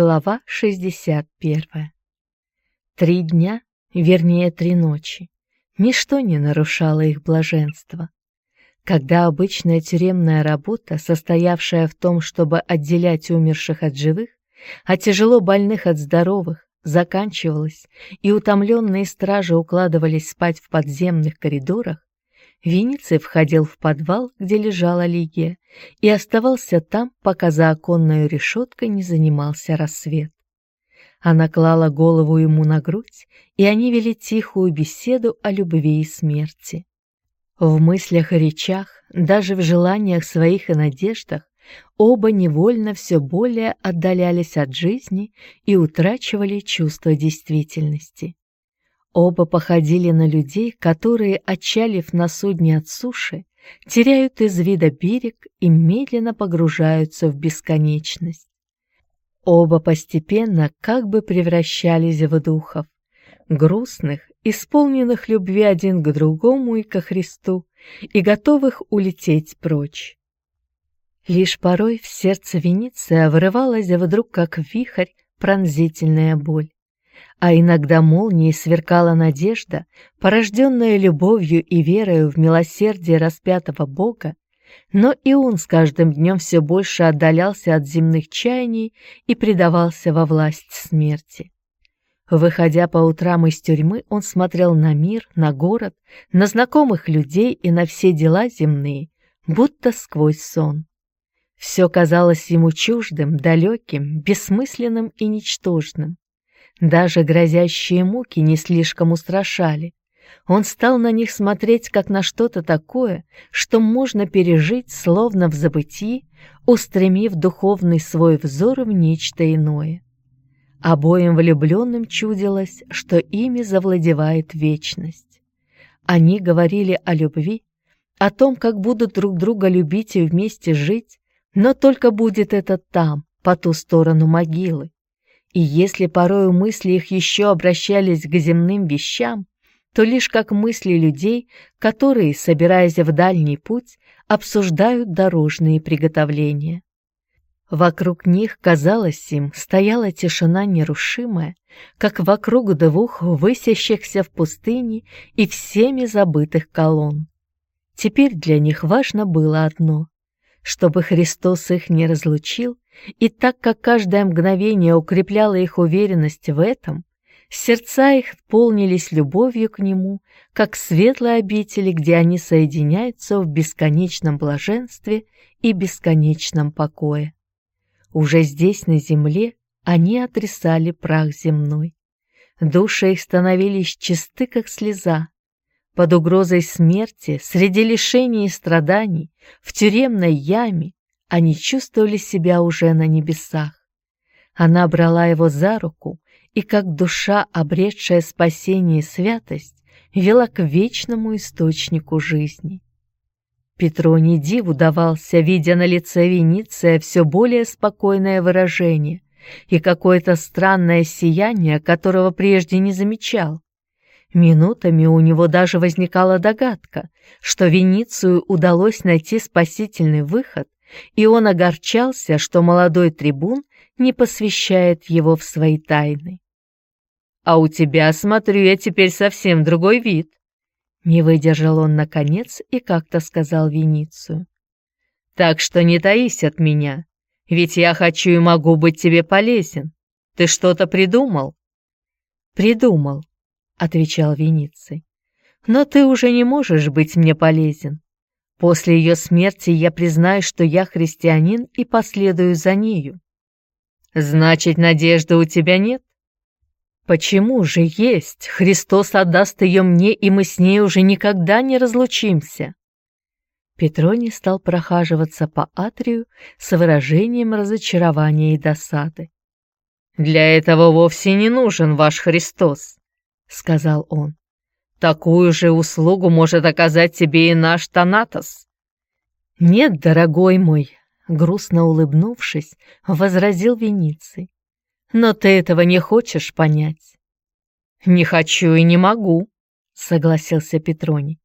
Глава 61. Три дня, вернее три ночи, ничто не нарушало их блаженства. Когда обычная тюремная работа, состоявшая в том, чтобы отделять умерших от живых, а тяжело больных от здоровых, заканчивалась, и утомленные стражи укладывались спать в подземных коридорах, Вениций входил в подвал, где лежала Лигия, и оставался там, пока за оконной решеткой не занимался рассвет. Она клала голову ему на грудь, и они вели тихую беседу о любви и смерти. В мыслях и речах, даже в желаниях своих и надеждах, оба невольно все более отдалялись от жизни и утрачивали чувство действительности. Оба походили на людей, которые, отчалив на судне от суши, теряют из вида берег и медленно погружаются в бесконечность. Оба постепенно как бы превращались в духов, грустных, исполненных любви один к другому и ко Христу, и готовых улететь прочь. Лишь порой в сердце Венеция вырывалась вдруг как вихрь пронзительная боль а иногда молнией сверкала надежда, порожденная любовью и верою в милосердие распятого Бога, но и он с каждым днем все больше отдалялся от земных чаяний и предавался во власть смерти. Выходя по утрам из тюрьмы, он смотрел на мир, на город, на знакомых людей и на все дела земные, будто сквозь сон. Все казалось ему чуждым, далеким, бессмысленным и ничтожным. Даже грозящие муки не слишком устрашали. Он стал на них смотреть как на что-то такое, что можно пережить, словно в забытии, устремив духовный свой взор в нечто иное. Обоим влюбленным чудилось, что ими завладевает вечность. Они говорили о любви, о том, как будут друг друга любить и вместе жить, но только будет это там, по ту сторону могилы. И если порою мысли их еще обращались к земным вещам, то лишь как мысли людей, которые, собираясь в дальний путь, обсуждают дорожные приготовления. Вокруг них, казалось им, стояла тишина нерушимая, как вокруг двух высящихся в пустыне и всеми забытых колонн. Теперь для них важно было одно — чтобы Христос их не разлучил и так как каждое мгновение укрепляло их уверенность в этом, сердца их полнились любовью к Нему, как светлые обители, где они соединяются в бесконечном блаженстве и бесконечном покое. Уже здесь, на земле, они отрисали прах земной. Души их становились чисты, как слеза. Под угрозой смерти, среди лишений и страданий, в тюремной яме, они чувствовали себя уже на небесах. Она брала его за руку и, как душа, обретшая спасение и святость, вела к вечному источнику жизни. Петроний диву давался, видя на лице Вениция все более спокойное выражение и какое-то странное сияние, которого прежде не замечал. Минутами у него даже возникала догадка, что Веницию удалось найти спасительный выход и он огорчался, что молодой трибун не посвящает его в свои тайны. «А у тебя, смотрю я, теперь совсем другой вид», не выдержал он наконец и как-то сказал Веницию. «Так что не таись от меня, ведь я хочу и могу быть тебе полезен. Ты что-то придумал?» «Придумал», — отвечал Вениций. «Но ты уже не можешь быть мне полезен. После ее смерти я признаю, что я христианин и последую за нею. Значит, надежды у тебя нет? Почему же есть? Христос отдаст ее мне, и мы с ней уже никогда не разлучимся. Петроний стал прохаживаться по атрию с выражением разочарования и досады. «Для этого вовсе не нужен ваш Христос», — сказал он. Такую же услугу может оказать тебе и наш Танатос. Нет, дорогой мой, грустно улыбнувшись, возразил Вениций. Но ты этого не хочешь понять. Не хочу и не могу, согласился Петроний.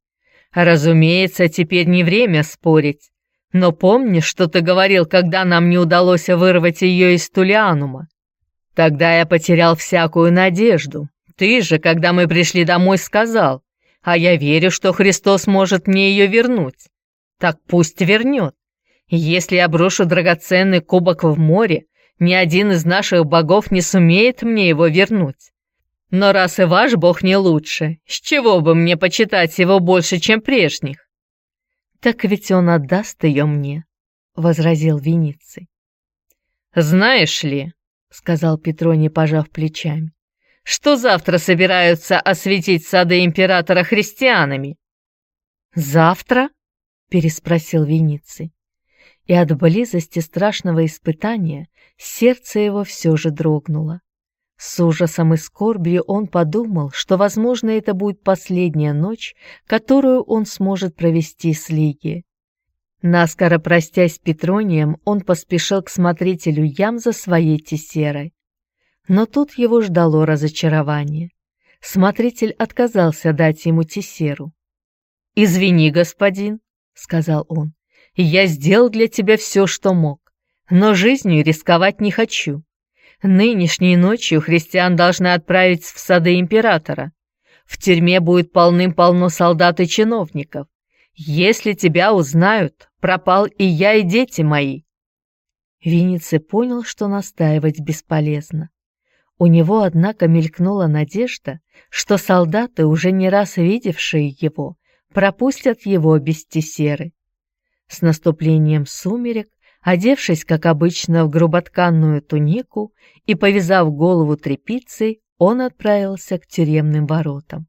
Разумеется, теперь не время спорить. Но помни, что ты говорил, когда нам не удалось вырвать ее из Тулианума. Тогда я потерял всякую надежду. Ты же, когда мы пришли домой, сказал, а я верю, что Христос может мне ее вернуть. Так пусть вернет. Если я брошу драгоценный кубок в море, ни один из наших богов не сумеет мне его вернуть. Но раз и ваш бог не лучше, с чего бы мне почитать его больше, чем прежних? Так ведь он отдаст ее мне, — возразил Вениций. Знаешь ли, — сказал Петроний, пожав плечами, — что завтра собираются осветить сады императора христианами? Завтра? — переспросил Вениций. И от близости страшного испытания сердце его все же дрогнуло. С ужасом и скорбью он подумал, что, возможно, это будет последняя ночь, которую он сможет провести с Лиги. Наскоро простясь с Петронием, он поспешил к смотрителю ям за своей тесерой. Но тут его ждало разочарование. Смотритель отказался дать ему тесеру. «Извини, господин», — сказал он, — «я сделал для тебя все, что мог, но жизнью рисковать не хочу. Нынешней ночью христиан должны отправить в сады императора. В тюрьме будет полным-полно солдат и чиновников. Если тебя узнают, пропал и я, и дети мои. Винницы понял, что настаивать бесполезно. У него, однако, мелькнула надежда, что солдаты, уже не раз видевшие его, пропустят его без тесеры. С наступлением сумерек Одевшись, как обычно, в груботканную тунику и повязав голову тряпицей, он отправился к тюремным воротам.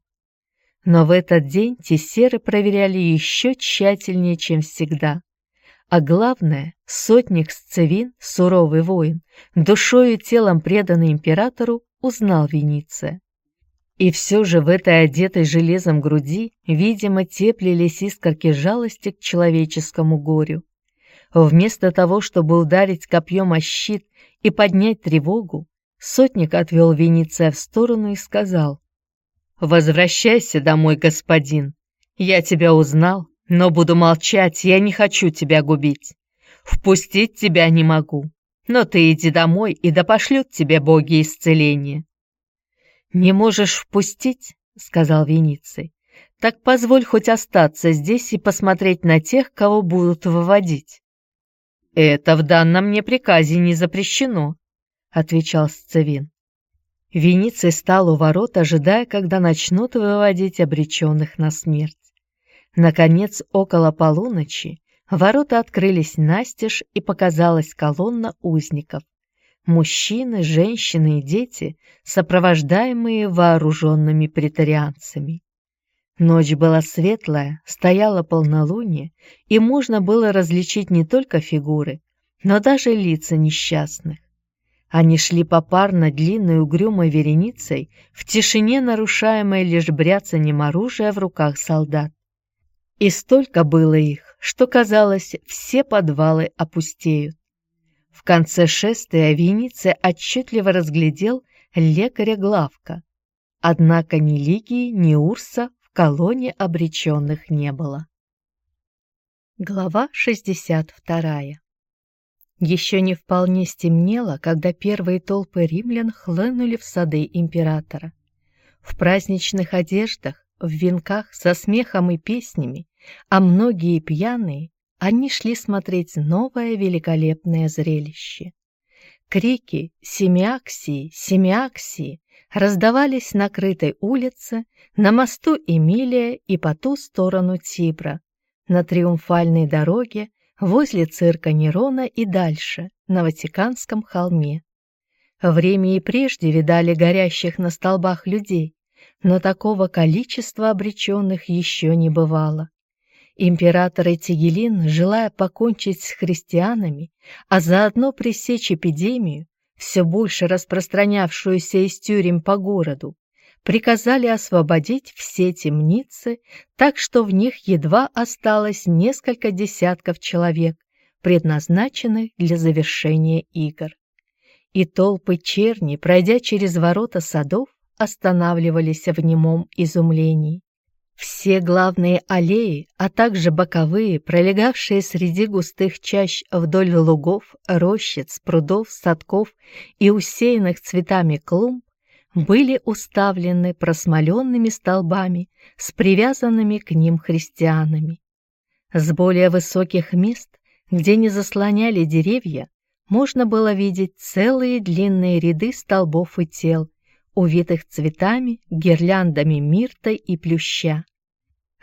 Но в этот день тессеры проверяли еще тщательнее, чем всегда. А главное, сотник Сцевин, суровый воин, душою и телом преданный императору, узнал Вениция. И все же в этой одетой железом груди, видимо, теплились искорки жалости к человеческому горю. Вместо того, чтобы ударить копьем о щит и поднять тревогу, сотник отвел Венеция в сторону и сказал, «Возвращайся домой, господин. Я тебя узнал, но буду молчать, я не хочу тебя губить. Впустить тебя не могу, но ты иди домой, и да пошлют тебе боги исцеления». «Не можешь впустить?» — сказал Вениций. «Так позволь хоть остаться здесь и посмотреть на тех, кого будут выводить». «Это в данном мне приказе не запрещено», — отвечал Сцевин. Вениций стал у ворот, ожидая, когда начнут выводить обреченных на смерть. Наконец, около полуночи, ворота открылись настежь, и показалась колонна узников. Мужчины, женщины и дети, сопровождаемые вооруженными претарианцами. Ночь была светлая, стояла полнолуние, и можно было различить не только фигуры, но даже лица несчастных. Они шли попарно длинной угрюмой вереницей, в тишине нарушаемой лишь бряцанием оружия в руках солдат. И столько было их, что, казалось, все подвалы опустеют. В конце шествия Вениций отчетливо разглядел лекаря Главка. Однако ни Лигии, ни Урса колонне обреченных не было. Глава 62 Еще не вполне стемнело, когда первые толпы римлян хлынули в сады императора. В праздничных одеждах, в венках со смехом и песнями, а многие пьяные, они шли смотреть новое великолепное зрелище. Крики «Семиаксии! Семиаксии!» раздавались на крытой улице, на мосту Эмилия и по ту сторону Тибра, на Триумфальной дороге, возле цирка Нерона и дальше, на Ватиканском холме. Время и прежде видали горящих на столбах людей, но такого количества обреченных еще не бывало. Император Этигелин, желая покончить с христианами, а заодно пресечь эпидемию, все больше распространявшуюся из тюрем по городу, приказали освободить все темницы, так что в них едва осталось несколько десятков человек, предназначенных для завершения игр. И толпы черни, пройдя через ворота садов, останавливались в немом изумлении. Все главные аллеи, а также боковые, пролегавшие среди густых чащ вдоль лугов, рощиц, прудов, садков и усеянных цветами клумб, были уставлены просмоленными столбами с привязанными к ним христианами. С более высоких мест, где не заслоняли деревья, можно было видеть целые длинные ряды столбов и тел, увитых цветами, гирляндами мирта и плюща.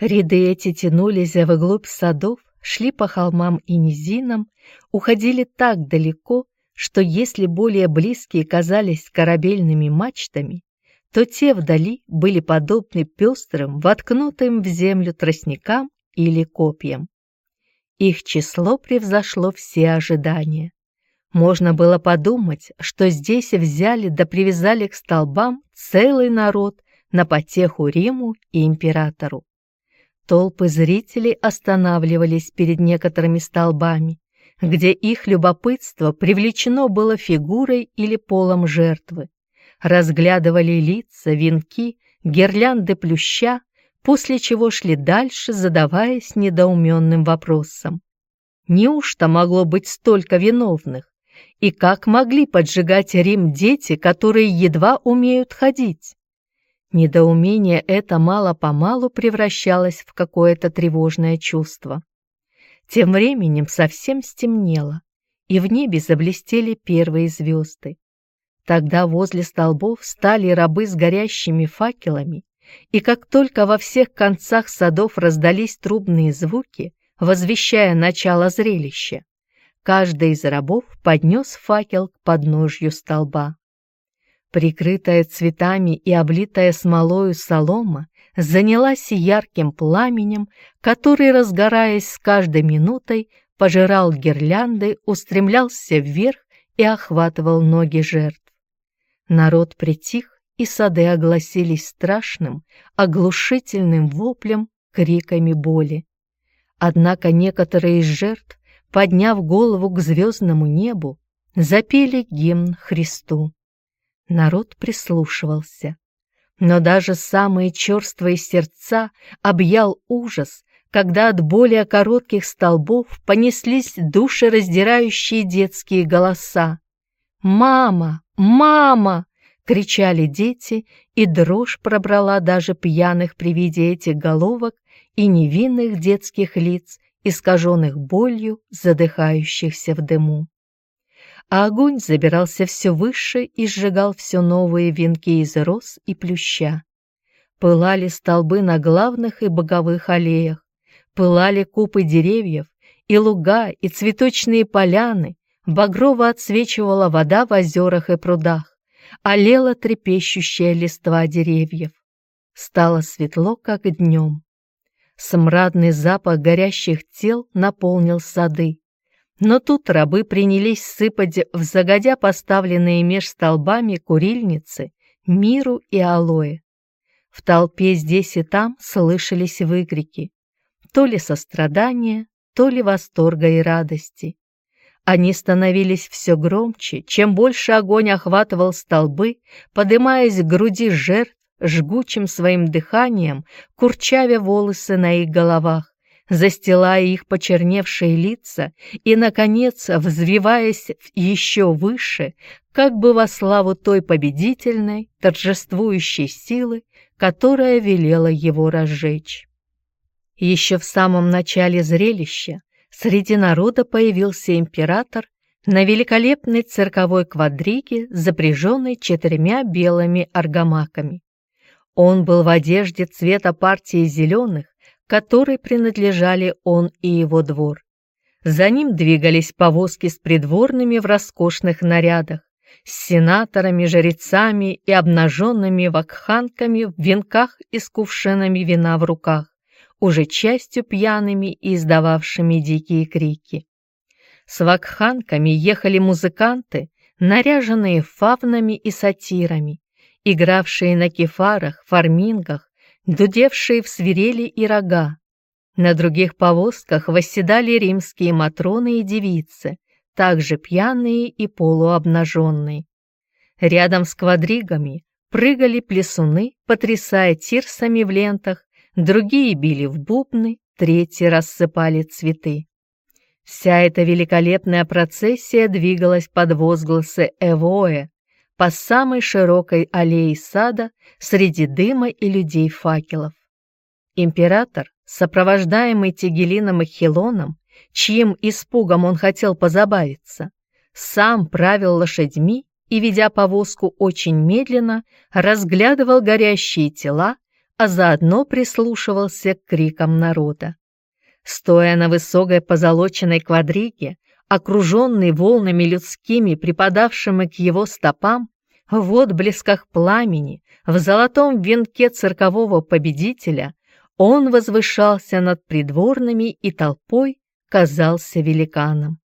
Ряды эти тянулись вглубь садов, шли по холмам и низинам, уходили так далеко, что если более близкие казались корабельными мачтами, то те вдали были подобны пестрым, воткнутым в землю тростникам или копьям. Их число превзошло все ожидания. Можно было подумать, что здесь взяли да привязали к столбам целый народ на потеху Риму и императору. Толпы зрителей останавливались перед некоторыми столбами, где их любопытство привлечено было фигурой или полом жертвы. Разглядывали лица, венки, гирлянды плюща, после чего шли дальше, задаваясь недоуменным вопросом. Неужто могло быть столько виновных? И как могли поджигать Рим дети, которые едва умеют ходить? Недоумение это мало-помалу превращалось в какое-то тревожное чувство. Тем временем совсем стемнело, и в небе заблестели первые звезды. Тогда возле столбов стали рабы с горящими факелами, и как только во всех концах садов раздались трубные звуки, возвещая начало зрелища, Каждый из рабов поднес факел к подножью столба. Прикрытая цветами и облитая смолою солома занялась ярким пламенем, который, разгораясь с каждой минутой, пожирал гирлянды, устремлялся вверх и охватывал ноги жертв. Народ притих, и сады огласились страшным, оглушительным воплем, криками боли. Однако некоторые из жертв подняв голову к звездному небу, запели гимн Христу. Народ прислушивался. Но даже самые черствые сердца объял ужас, когда от более коротких столбов понеслись душераздирающие детские голоса. «Мама! Мама!» — кричали дети, и дрожь пробрала даже пьяных при виде этих головок и невинных детских лиц, искаженных болью, задыхающихся в дыму. А огонь забирался все выше и сжигал все новые венки из роз и плюща. Пылали столбы на главных и боговых аллеях, пылали купы деревьев, и луга, и цветочные поляны, багрово отсвечивала вода в озерах и прудах, олела трепещущая листва деревьев. Стало светло, как днем. Смрадный запах горящих тел наполнил сады. Но тут рабы принялись сыпать в загодя поставленные меж столбами курильницы миру и алоэ. В толпе здесь и там слышались выкрики, то ли сострадания, то ли восторга и радости. Они становились все громче, чем больше огонь охватывал столбы, подымаясь к груди жертв жгучим своим дыханием, курчавя волосы на их головах, застилая их почерневшие лица и, наконец, взвиваясь еще выше, как бы во славу той победительной, торжествующей силы, которая велела его разжечь. Еще в самом начале зрелища среди народа появился император на великолепной цирковой квадриге, запряженной четырьмя белыми аргамаками. Он был в одежде цвета партии зеленых, которой принадлежали он и его двор. За ним двигались повозки с придворными в роскошных нарядах, с сенаторами, жрецами и обнаженными вакханками в венках и с кувшинами вина в руках, уже частью пьяными и издававшими дикие крики. С вакханками ехали музыканты, наряженные фавнами и сатирами, игравшие на кефарах, фармингах, дудевшие в свирели и рога. На других повозках восседали римские матроны и девицы, также пьяные и полуобнаженные. Рядом с квадригами прыгали плесуны, потрясая тирсами в лентах, другие били в бубны, третьи рассыпали цветы. Вся эта великолепная процессия двигалась под возгласы «Эвоэ» по самой широкой аллее сада среди дыма и людей факелов. Император, сопровождаемый Тигелином и Хилоном, чьим испугом он хотел позабавиться, сам правил лошадьми и, ведя повозку очень медленно, разглядывал горящие тела, а заодно прислушивался к крикам народа. Стоя на высокой позолоченной квадриге, окруженный волнами людскими, припадавшими к его стопам, в отблесках пламени, в золотом венке циркового победителя, он возвышался над придворными и толпой, казался великаном.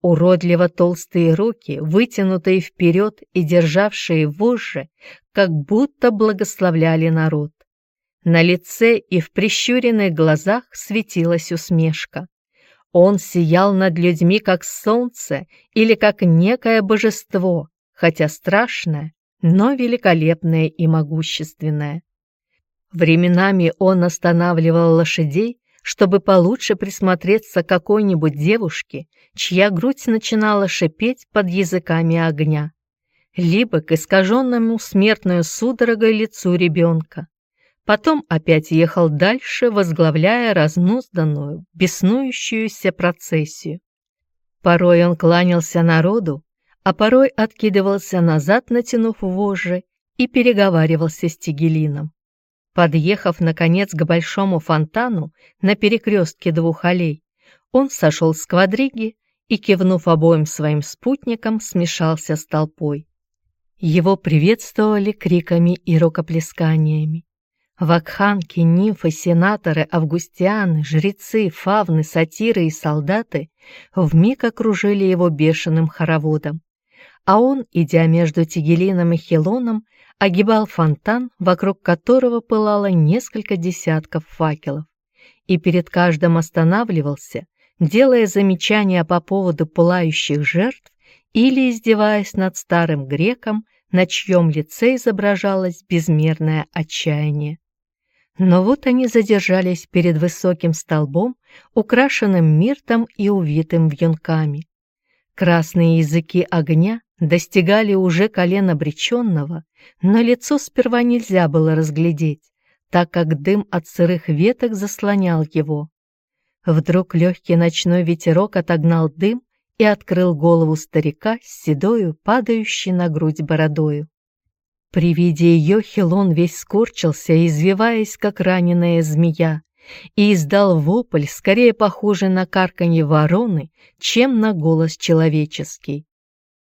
Уродливо толстые руки, вытянутые вперед и державшие вожжи, как будто благословляли народ. На лице и в прищуренных глазах светилась усмешка. Он сиял над людьми, как солнце или как некое божество, хотя страшное, но великолепное и могущественное. Временами он останавливал лошадей, чтобы получше присмотреться к какой-нибудь девушке, чья грудь начинала шипеть под языками огня, либо к искаженному смертную судорогой лицу ребенка. Потом опять ехал дальше, возглавляя разнузданную, беснующуюся процессию. Порой он кланялся народу, а порой откидывался назад, натянув вожжи, и переговаривался с Тигелином. Подъехав, наконец, к большому фонтану на перекрестке двух аллей, он сошел с квадриги и, кивнув обоим своим спутникам, смешался с толпой. Его приветствовали криками и рукоплесканиями. Вакханки, нимфы, сенаторы, августианы, жрецы, фавны, сатиры и солдаты вмиг окружили его бешеным хороводом. А он, идя между Тигелином и Хилоном, огибал фонтан, вокруг которого пылало несколько десятков факелов, и перед каждым останавливался, делая замечания по поводу пылающих жертв или издеваясь над старым греком, на чьем лице изображалось безмерное отчаяние. Но вот они задержались перед высоким столбом, украшенным миртом и увитым вьюнками. Красные языки огня достигали уже колена обреченного, но лицо сперва нельзя было разглядеть, так как дым от сырых веток заслонял его. Вдруг легкий ночной ветерок отогнал дым и открыл голову старика с седою, падающей на грудь бородою. При виде ее Хилон весь скорчился, извиваясь, как раненая змея, и издал вопль, скорее похожий на карканье вороны, чем на голос человеческий.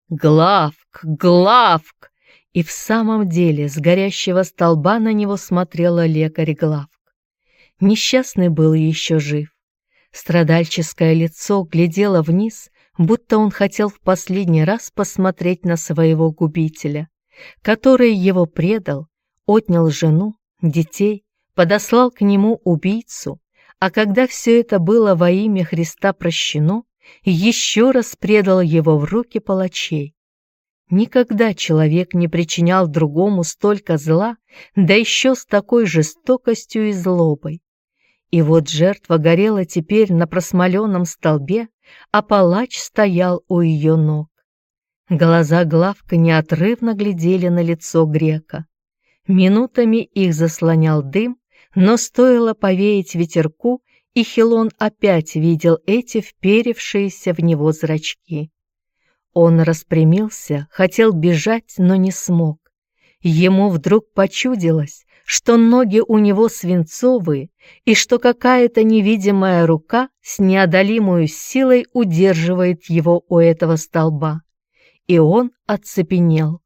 «Главк! Главк!» И в самом деле с горящего столба на него смотрела лекарь Главк. Несчастный был еще жив. Страдальческое лицо глядело вниз, будто он хотел в последний раз посмотреть на своего губителя, который его предал, отнял жену, детей, подослал к нему убийцу, а когда все это было во имя Христа прощено, еще раз предал его в руки палачей. Никогда человек не причинял другому столько зла, да еще с такой жестокостью и злобой. И вот жертва горела теперь на просмоленном столбе, а палач стоял у ее ног. Глаза Главка неотрывно глядели на лицо грека. Минутами их заслонял дым, но стоило повеять ветерку, и Хилон опять видел эти вперевшиеся в него зрачки. Он распрямился, хотел бежать, но не смог. Ему вдруг почудилось, что ноги у него свинцовые и что какая-то невидимая рука с неодолимой силой удерживает его у этого столба. И он оцепенел.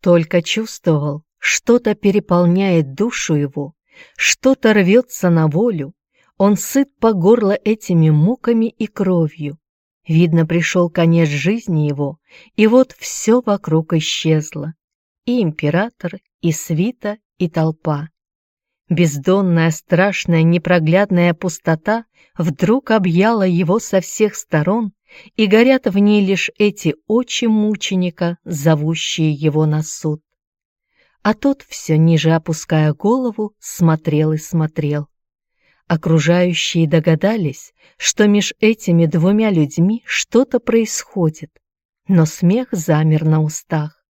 Только чувствовал, что-то переполняет душу его, что-то рвется на волю, он сыт по горло этими муками и кровью. Видно, пришел конец жизни его, и вот все вокруг исчезло. И император, и свита, и толпа. Бездонная, страшная, непроглядная пустота вдруг объяла его со всех сторон, и горят в ней лишь эти очи мученика, зовущие его на суд. а тот, все ниже опуская голову, смотрел и смотрел. Окружающие догадались, что меж этими двумя людьми что-то происходит, но смех замер на устах.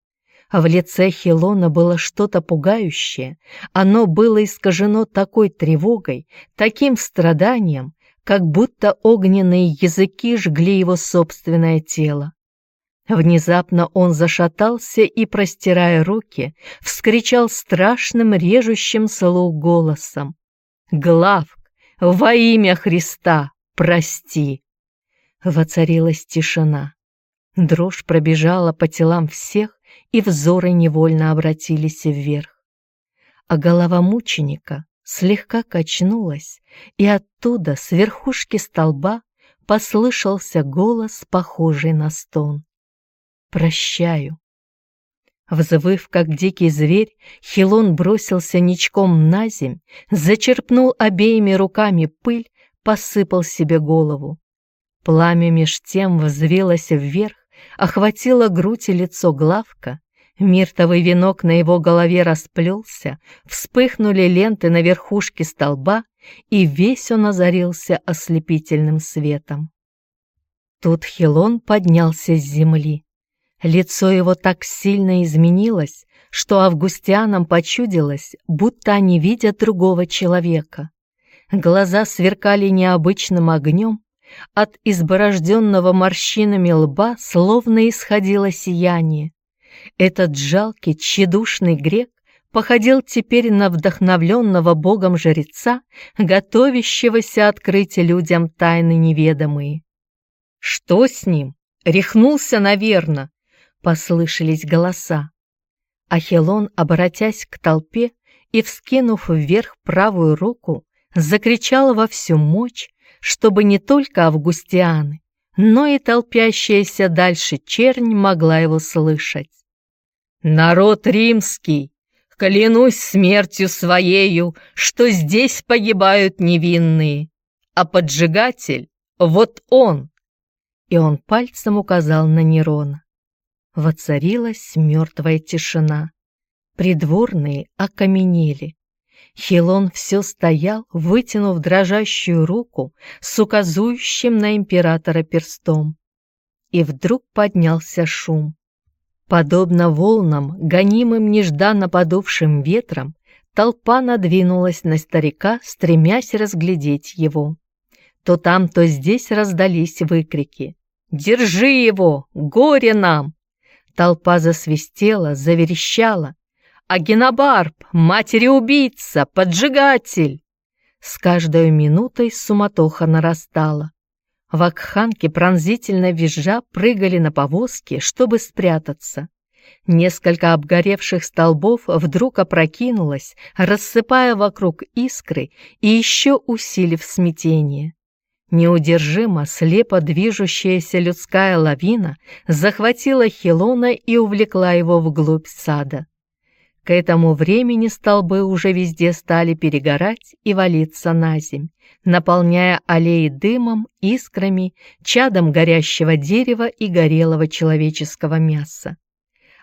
А в лице Хилона было что-то пугающее, оно было искажено такой тревогой, таким страданием, как будто огненные языки жгли его собственное тело. Внезапно он зашатался и, простирая руки, вскричал страшным режущим слух голосом. «Главк, во имя Христа, прости!» Воцарилась тишина. Дрожь пробежала по телам всех, и взоры невольно обратились вверх. А голова мученика слегка качнулась, и оттуда, с верхушки столба, послышался голос, похожий на стон прощаю. Взвыв, как дикий зверь, Хилон бросился ничком на земь, зачерпнул обеими руками пыль, посыпал себе голову. Пламя меж тем взвилось вверх, охватило грудь и лицо главка, миртовый венок на его голове расплелся, вспыхнули ленты на верхушке столба, и весь он озарился ослепительным светом. Тут Хилон поднялся с земли. Лицо его так сильно изменилось, что августианам почудилось, будто они видят другого человека. Глаза сверкали необычным огнем, от изборожденного морщинами лба словно исходило сияние. Этот жалкий, тщедушный грек походил теперь на вдохновленного богом жреца, готовящегося открыть людям тайны неведомые. Что с ним? Рехнулся, наверное, послышались голоса. Ахилон, обратясь к толпе и, вскинув вверх правую руку, закричал во всю мощь, чтобы не только августианы, но и толпящаяся дальше чернь могла его слышать. «Народ римский, клянусь смертью своею, что здесь погибают невинные, а поджигатель — вот он!» И он пальцем указал на Нерона. Воцарилась мертвая тишина. Придворные окаменели. Хилон все стоял, вытянув дрожащую руку с указующим на императора перстом. И вдруг поднялся шум. Подобно волнам, гонимым нежданно подувшим ветром, толпа надвинулась на старика, стремясь разглядеть его. То там, то здесь раздались выкрики. «Держи его! Горе нам!» Толпа засвистела, заверещала. «Агенобарб! Матери-убийца! Поджигатель!» С каждой минутой суматоха нарастала. Вакханки пронзительно визжа прыгали на повозки, чтобы спрятаться. Несколько обгоревших столбов вдруг опрокинулось, рассыпая вокруг искры и еще усилив смятение. Неудержимо, слепо движущаяся людская лавина захватила Хилона и увлекла его вглубь сада. К этому времени столбы уже везде стали перегорать и валиться на земь, наполняя аллеи дымом, искрами, чадом горящего дерева и горелого человеческого мяса.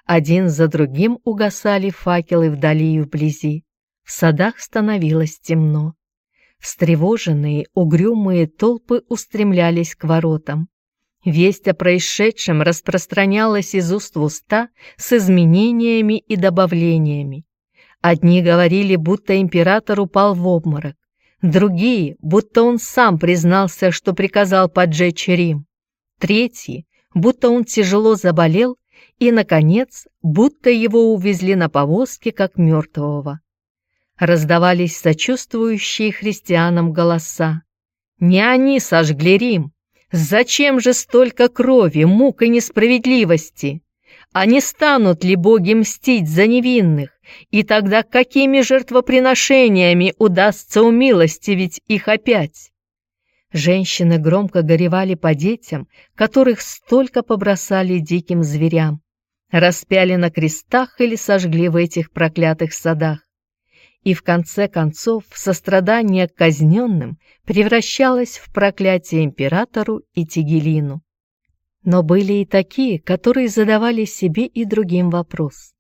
Один за другим угасали факелы вдали и вблизи. В садах становилось темно. Встревоженные, угрюмые толпы устремлялись к воротам. Весть о происшедшем распространялась из уст в уста с изменениями и добавлениями. Одни говорили, будто император упал в обморок, другие, будто он сам признался, что приказал поджечь Рим, третьи, будто он тяжело заболел, и, наконец, будто его увезли на повозке как мертвого раздавались сочувствующие христианам голоса. Не они сожгли Рим. Зачем же столько крови, мук и несправедливости? А не станут ли боги мстить за невинных? И тогда какими жертвоприношениями удастся умилостивить их опять? Женщины громко горевали по детям, которых столько побросали диким зверям. Распяли на крестах или сожгли в этих проклятых садах и в конце концов сострадание к казненным превращалось в проклятие императору и Тигелину. Но были и такие, которые задавали себе и другим вопрос.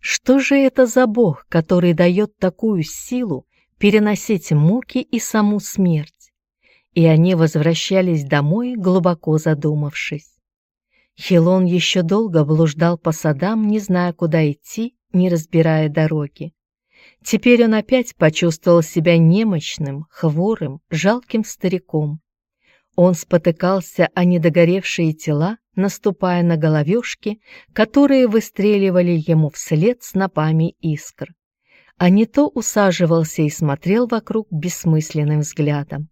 Что же это за Бог, который дает такую силу переносить муки и саму смерть? И они возвращались домой, глубоко задумавшись. Хилон еще долго блуждал по садам, не зная, куда идти, не разбирая дороги. Теперь он опять почувствовал себя немощным, хворым, жалким стариком. Он спотыкался о недогоревшие тела, наступая на головешки, которые выстреливали ему вслед снопами искр. А не то усаживался и смотрел вокруг бессмысленным взглядом.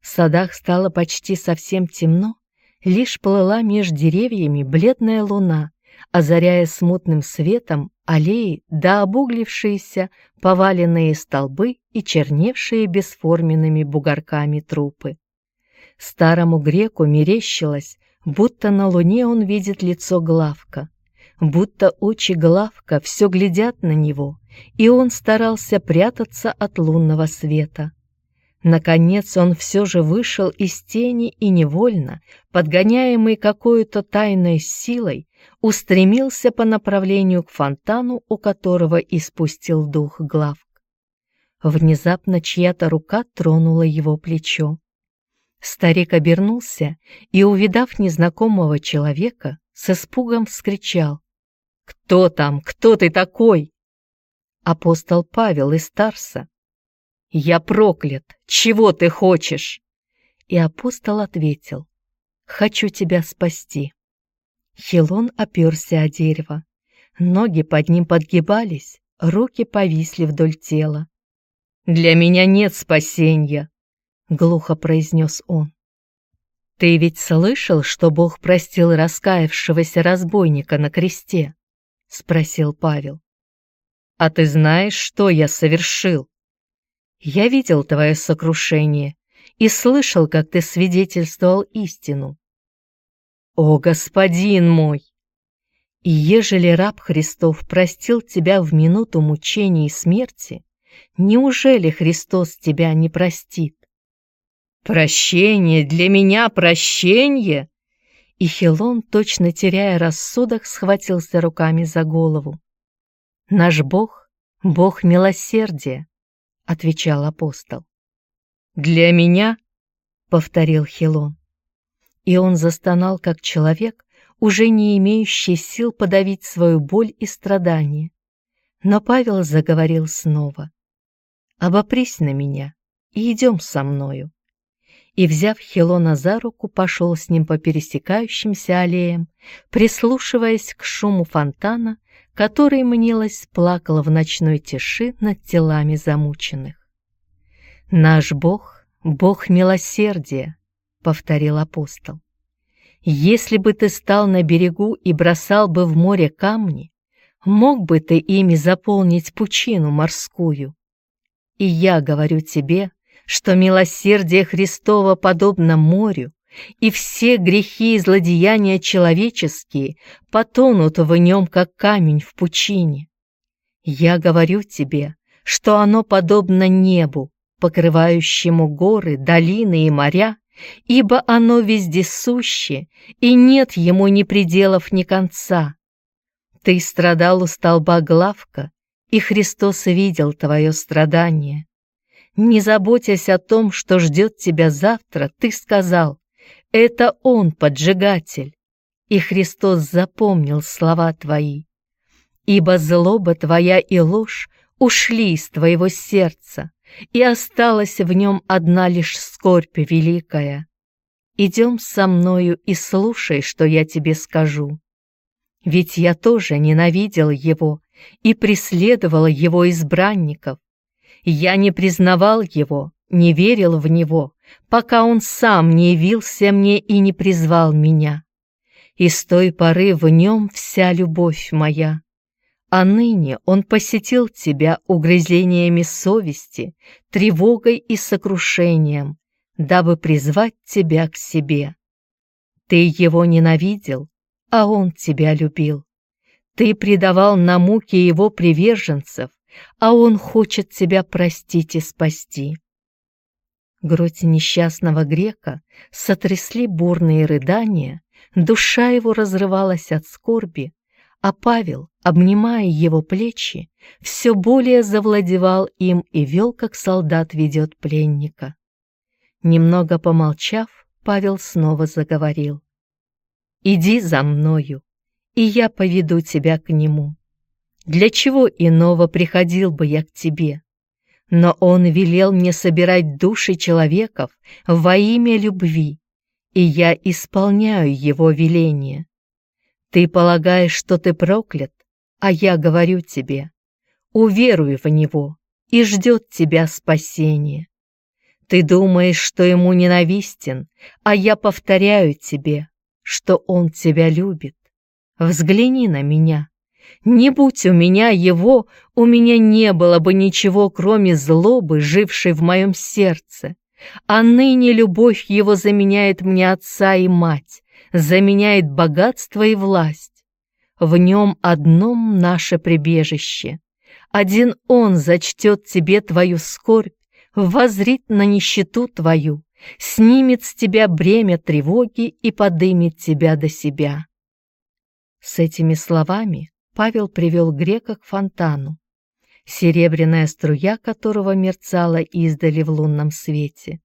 В садах стало почти совсем темно, лишь плыла меж деревьями бледная луна, озаряя смутным светом аллеи да обуглившиеся поваленные столбы и черневшие бесформенными бугорками трупы. Старому греку мерещилось, будто на луне он видит лицо Главка, будто очи Главка все глядят на него, и он старался прятаться от лунного света. Наконец он все же вышел из тени и невольно, подгоняемый какой-то тайной силой, устремился по направлению к фонтану, у которого испустил дух Главк. Внезапно чья-то рука тронула его плечо. Старик обернулся и, увидав незнакомого человека, с испугом вскричал. «Кто там? Кто ты такой?» Апостол Павел из Тарса. «Я проклят! Чего ты хочешь?» И апостол ответил. «Хочу тебя спасти». Хилон оперся о дерево. Ноги под ним подгибались, руки повисли вдоль тела. «Для меня нет спасения», — глухо произнес он. «Ты ведь слышал, что Бог простил раскаявшегося разбойника на кресте?» — спросил Павел. «А ты знаешь, что я совершил?» «Я видел твое сокрушение и слышал, как ты свидетельствовал истину». «О, господин мой!» «И ежели раб Христов простил тебя в минуту мучений и смерти, неужели Христос тебя не простит?» «Прощение! Для меня прощение!» И Хилон, точно теряя рассудок, схватился руками за голову. «Наш Бог — Бог милосердия», — отвечал апостол. «Для меня?» — повторил Хилон. И он застонал, как человек, уже не имеющий сил подавить свою боль и страдания. Но Павел заговорил снова. «Обопрись на меня и идем со мною» и, взяв Хилона за руку, пошел с ним по пересекающимся аллеям, прислушиваясь к шуму фонтана, который, мнилось, плакала в ночной тиши над телами замученных. «Наш Бог — Бог милосердия», — повторил апостол. «Если бы ты стал на берегу и бросал бы в море камни, мог бы ты ими заполнить пучину морскую. И я говорю тебе, что милосердие Христово подобно морю, и все грехи и злодеяния человеческие потонут в нем, как камень в пучине. Я говорю тебе, что оно подобно небу, покрывающему горы, долины и моря, ибо оно вездесуще, и нет ему ни пределов, ни конца. Ты страдал у столба главка, и Христос видел твое страдание. Не заботясь о том, что ждет тебя завтра, ты сказал, это Он поджигатель. И Христос запомнил слова твои. Ибо злоба твоя и ложь ушли из твоего сердца, и осталась в нем одна лишь скорбь великая. Идем со мною и слушай, что я тебе скажу. Ведь я тоже ненавидел его и преследовал его избранников, я не признавал его, не верил в него, пока он сам не явился мне и не призвал меня. И с той поры в нем вся любовь моя. А ныне он посетил тебя угрызениями совести, тревогой и сокрушением, дабы призвать тебя к себе. Ты его ненавидел, а он тебя любил. Ты предавал на муки его приверженцев, а он хочет тебя простить и спасти. Грудь несчастного грека сотрясли бурные рыдания, душа его разрывалась от скорби, а Павел, обнимая его плечи, все более завладевал им и вел, как солдат ведет пленника. Немного помолчав, Павел снова заговорил. «Иди за мною, и я поведу тебя к нему. Для чего иного приходил бы я к тебе? Но он велел мне собирать души человеков во имя любви, и я исполняю его веление. Ты полагаешь, что ты проклят, а я говорю тебе, уверуй в него, и ждет тебя спасение. Ты думаешь, что ему ненавистен, а я повторяю тебе, что он тебя любит. Взгляни на меня. Не будь у меня его, у меня не было бы ничего, кроме злобы, жившей в моем сердце. А ныне любовь его заменяет мне отца и мать, заменяет богатство и власть. В нем одном наше прибежище. Один он зачтет тебе твою скорбь, возрит на нищету твою, снимет с тебя бремя тревоги и подымет тебя до себя. С этими словами Павел привел грека к фонтану, серебряная струя которого мерцала издали в лунном свете.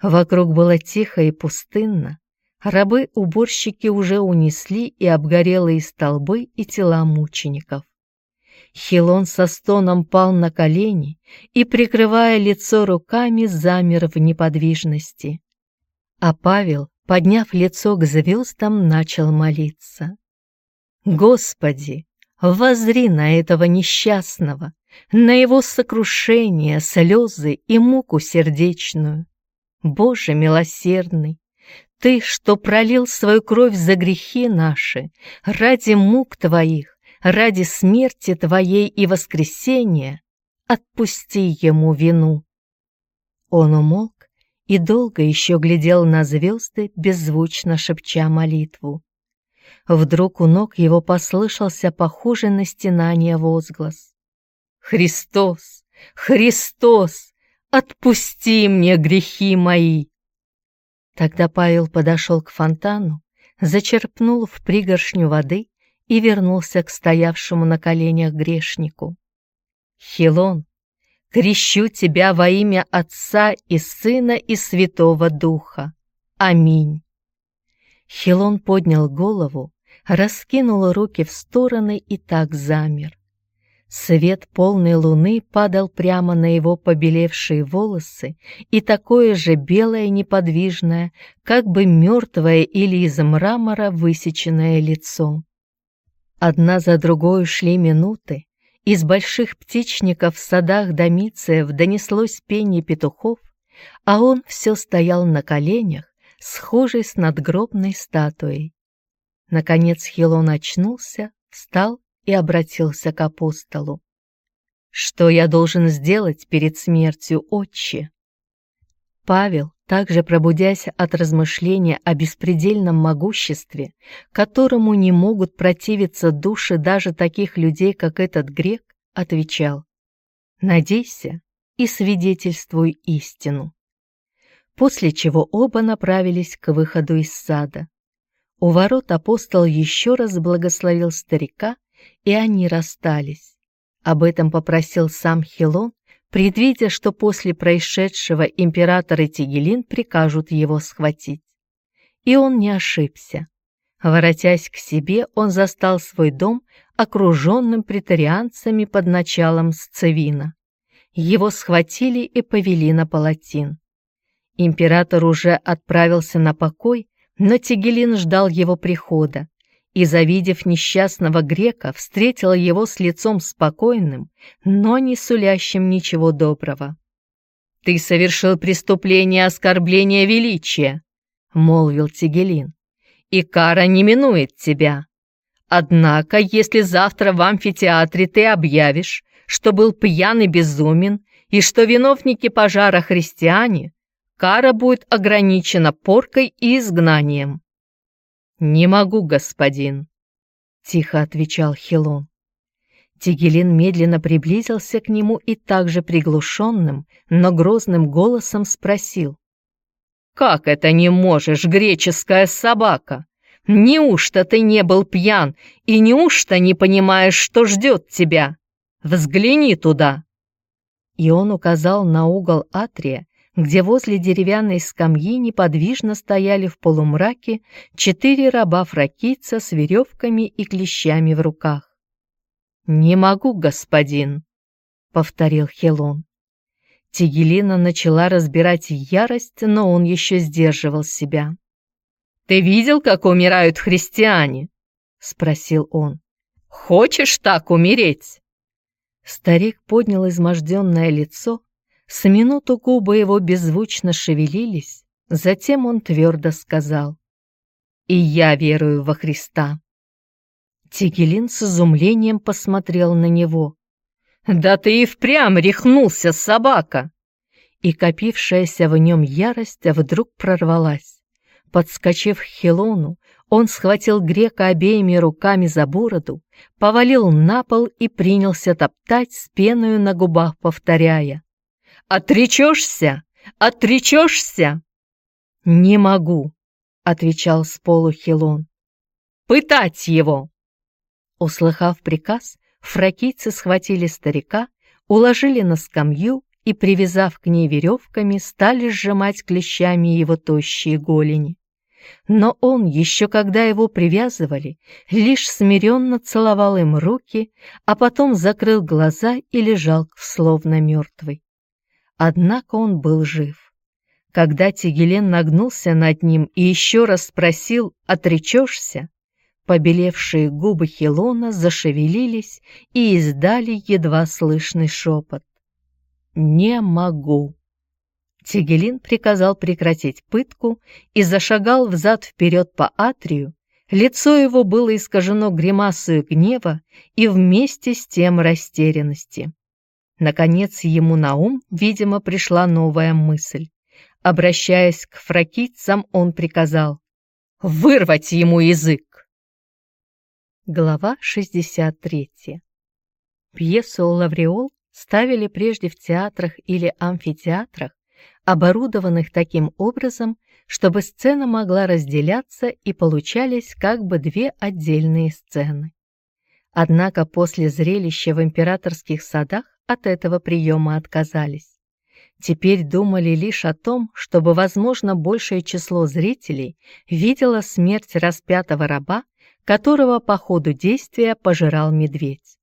Вокруг было тихо и пустынно, рабы-уборщики уже унесли и обгорелые столбы и тела мучеников. Хилон со стоном пал на колени и, прикрывая лицо руками, замер в неподвижности. А Павел, подняв лицо к звездам, начал молиться. «Господи, возри на этого несчастного, на его сокрушение, слезы и муку сердечную. Боже милосердный, Ты, что пролил свою кровь за грехи наши, ради мук Твоих, ради смерти Твоей и воскресения, отпусти ему вину. Он умолк и долго еще глядел на звезды, беззвучно шепча молитву. Вдруг у ног его послышался похожий на стенание возглас. «Христос! Христос! Отпусти мне грехи мои!» Тогда Павел подошел к фонтану, зачерпнул в пригоршню воды и вернулся к стоявшему на коленях грешнику. «Хилон, крещу тебя во имя Отца и Сына и Святого Духа. Аминь». Хилон поднял голову, раскинул руки в стороны и так замер. Свет полной луны падал прямо на его побелевшие волосы и такое же белое неподвижное, как бы мертвое или из мрамора высеченное лицо. Одна за другой шли минуты, из больших птичников в садах Домициев донеслось пение петухов, а он все стоял на коленях, схожий с надгробной статуей. Наконец Хилон очнулся, встал и обратился к апостолу. «Что я должен сделать перед смертью, отче?» Павел, также пробудясь от размышления о беспредельном могуществе, которому не могут противиться души даже таких людей, как этот грек, отвечал «Надейся и свидетельствуй истину». После чего оба направились к выходу из сада. У ворот апостол еще раз благословил старика, и они расстались. Об этом попросил сам Хилон, предвидя, что после происшедшего император и Тигелин прикажут его схватить. И он не ошибся. Воротясь к себе, он застал свой дом окруженным претарианцами под началом Сцевина. Его схватили и повели на палатин. Император уже отправился на покой, но Тигелин ждал его прихода и, завидев несчастного грека, встретила его с лицом спокойным, но не сулящим ничего доброго. «Ты совершил преступление оскорбления величия», — молвил Тигелин, — «и кара не минует тебя. Однако, если завтра в амфитеатре ты объявишь, что был пьян и безумен, и что виновники пожара христиане, кара будет ограничена поркой и изгнанием. «Не могу, господин», — тихо отвечал Хилон. Тигелин медленно приблизился к нему и также приглушенным, но грозным голосом спросил. «Как это не можешь, греческая собака? Неужто ты не был пьян и неужто не понимаешь, что ждет тебя? Взгляни туда!» И он указал на угол Атрия, где возле деревянной скамьи неподвижно стояли в полумраке четыре раба-фракийца с веревками и клещами в руках. «Не могу, господин», — повторил Хелон. Тигелина начала разбирать ярость, но он еще сдерживал себя. «Ты видел, как умирают христиане?» — спросил он. «Хочешь так умереть?» Старик поднял изможденное лицо, с минуту губы его беззвучно шевелились, затем он твердо сказал «И я верую во Христа». Тигелин с изумлением посмотрел на него. «Да ты и впрямь рехнулся, собака!» И копившаяся в нем ярость вдруг прорвалась. Подскочив к Хелону, он схватил грека обеими руками за бороду, повалил на пол и принялся топтать с пеною на губах, повторяя. «Отречешься? Отречешься?» «Не могу», — отвечал с полу Хелон. «Пытать его!» Услыхав приказ, фракийцы схватили старика, уложили на скамью и, привязав к ней веревками, стали сжимать клещами его тощие голени. Но он, еще когда его привязывали, лишь смиренно целовал им руки, а потом закрыл глаза и лежал словно мертвый. Однако он был жив. Когда Тигелен нагнулся над ним и еще раз спросил «Отречешься?», побелевшие губы Хилона зашевелились и издали едва слышный шепот. «Не могу». Тигелин приказал прекратить пытку и зашагал взад-вперед по атрию. Лицо его было искажено гримасою гнева и вместе с тем растерянности. Наконец ему на ум, видимо, пришла новая мысль. Обращаясь к фракийцам, он приказал «Вырвать ему язык!» Глава 63 Пьесу «Лавриол» ставили прежде в театрах или амфитеатрах, оборудованных таким образом, чтобы сцена могла разделяться и получались как бы две отдельные сцены. Однако после зрелища в императорских садах от этого приема отказались. Теперь думали лишь о том, чтобы, возможно, большее число зрителей видело смерть распятого раба, которого по ходу действия пожирал медведь.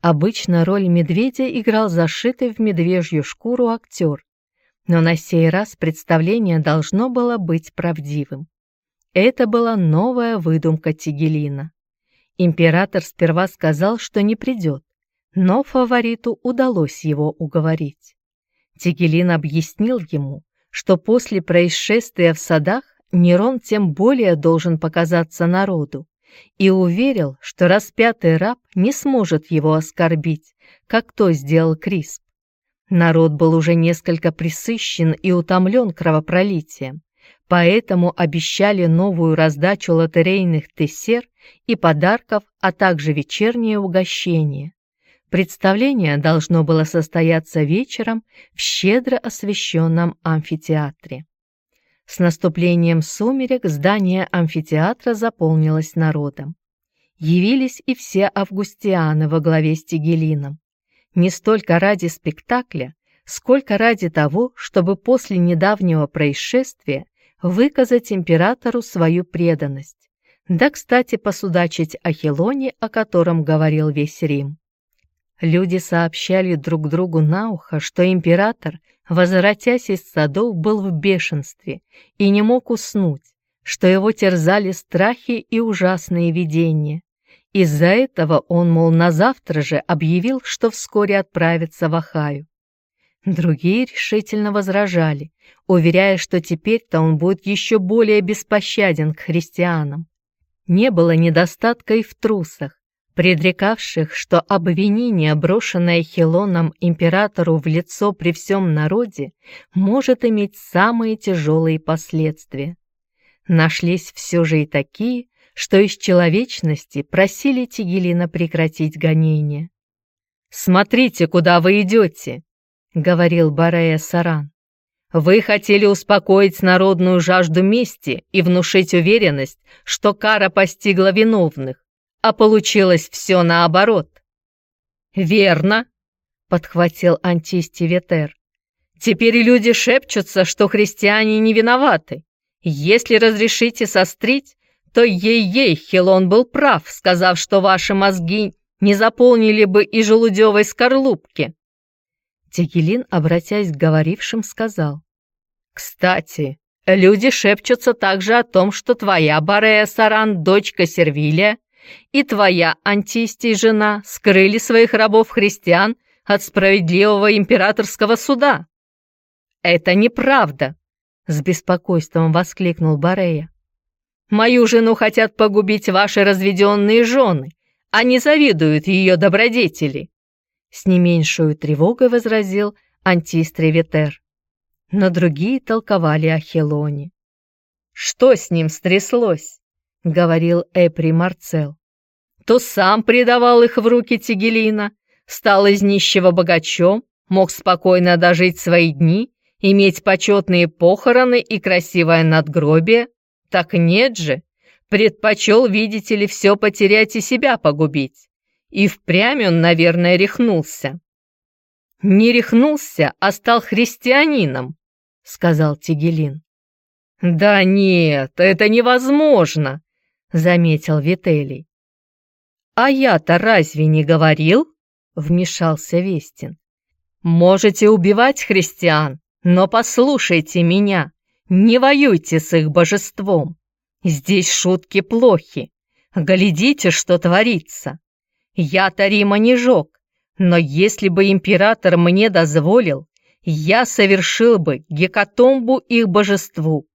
Обычно роль медведя играл зашитый в медвежью шкуру актер, но на сей раз представление должно было быть правдивым. Это была новая выдумка Тигелина. Император сперва сказал, что не придет, но фавориту удалось его уговорить. Тигелин объяснил ему, что после происшествия в садах Нерон тем более должен показаться народу, и уверил, что распятый раб не сможет его оскорбить, как то сделал Крисп. Народ был уже несколько присыщен и утомлен кровопролитием, поэтому обещали новую раздачу лотерейных тессер и подарков, а также вечернее угощение. Представление должно было состояться вечером в щедро освещенном амфитеатре. С наступлением сумерек здание амфитеатра заполнилось народом. Явились и все августианы во главе с Тигелином не столько ради спектакля, сколько ради того, чтобы после недавнего происшествия выказать императору свою преданность. Да, кстати, посудачить о Хелоне, о котором говорил весь Рим. Люди сообщали друг другу на ухо, что император, возвратясь из садов, был в бешенстве и не мог уснуть, что его терзали страхи и ужасные видения, из-за этого он, мол, на завтра же объявил, что вскоре отправится в Ахаю. Другие решительно возражали, уверяя, что теперь-то он будет еще более беспощаден к христианам. Не было недостатка и в трусах, предрекавших, что обвинение, брошенное Хилоном императору в лицо при всем народе, может иметь самые тяжелые последствия. Нашлись все же и такие, что из человечности просили Тигелина прекратить гонение. «Смотрите, куда вы идете!» — говорил Барея Саран. Вы хотели успокоить народную жажду мести и внушить уверенность, что кара постигла виновных, а получилось все наоборот. «Верно», — подхватил Антистий Ветер. «Теперь люди шепчутся, что христиане не виноваты. Если разрешите сострить, то ей-ей Хилон был прав, сказав, что ваши мозги не заполнили бы и желудевой скорлупки». Тигелин, обратясь к говорившим, сказал. «Кстати, люди шепчутся также о том, что твоя Барея Саран, дочка Сервилия, и твоя Антистий жена скрыли своих рабов-христиан от справедливого императорского суда. Это неправда, с беспокойством воскликнул Барея. Мою жену хотят погубить ваши разведенные жены, они завидуют ее добродетели. С не меньшую тревогой возразил Антистрий Ветер. Но другие толковали о Хелоне. Что с ним стряслось? — говорил Эпри Марцел, то сам предавал их в руки Тигелина, стал из нищего богачом, мог спокойно дожить свои дни, иметь почетные похороны и красивое надгробие. Так нет же, предпочел, видите ли, все потерять и себя погубить. И впрямь он, наверное, рехнулся. «Не рехнулся, а стал христианином», — сказал Тигелин. «Да нет, это невозможно», заметил Вителий. «А я-то разве не говорил?» — вмешался Вестин. «Можете убивать христиан, но послушайте меня, не воюйте с их божеством. Здесь шутки плохи. Глядите, что творится. Я-то Рима не жег, но если бы император мне дозволил, я совершил бы гекатомбу их божеству.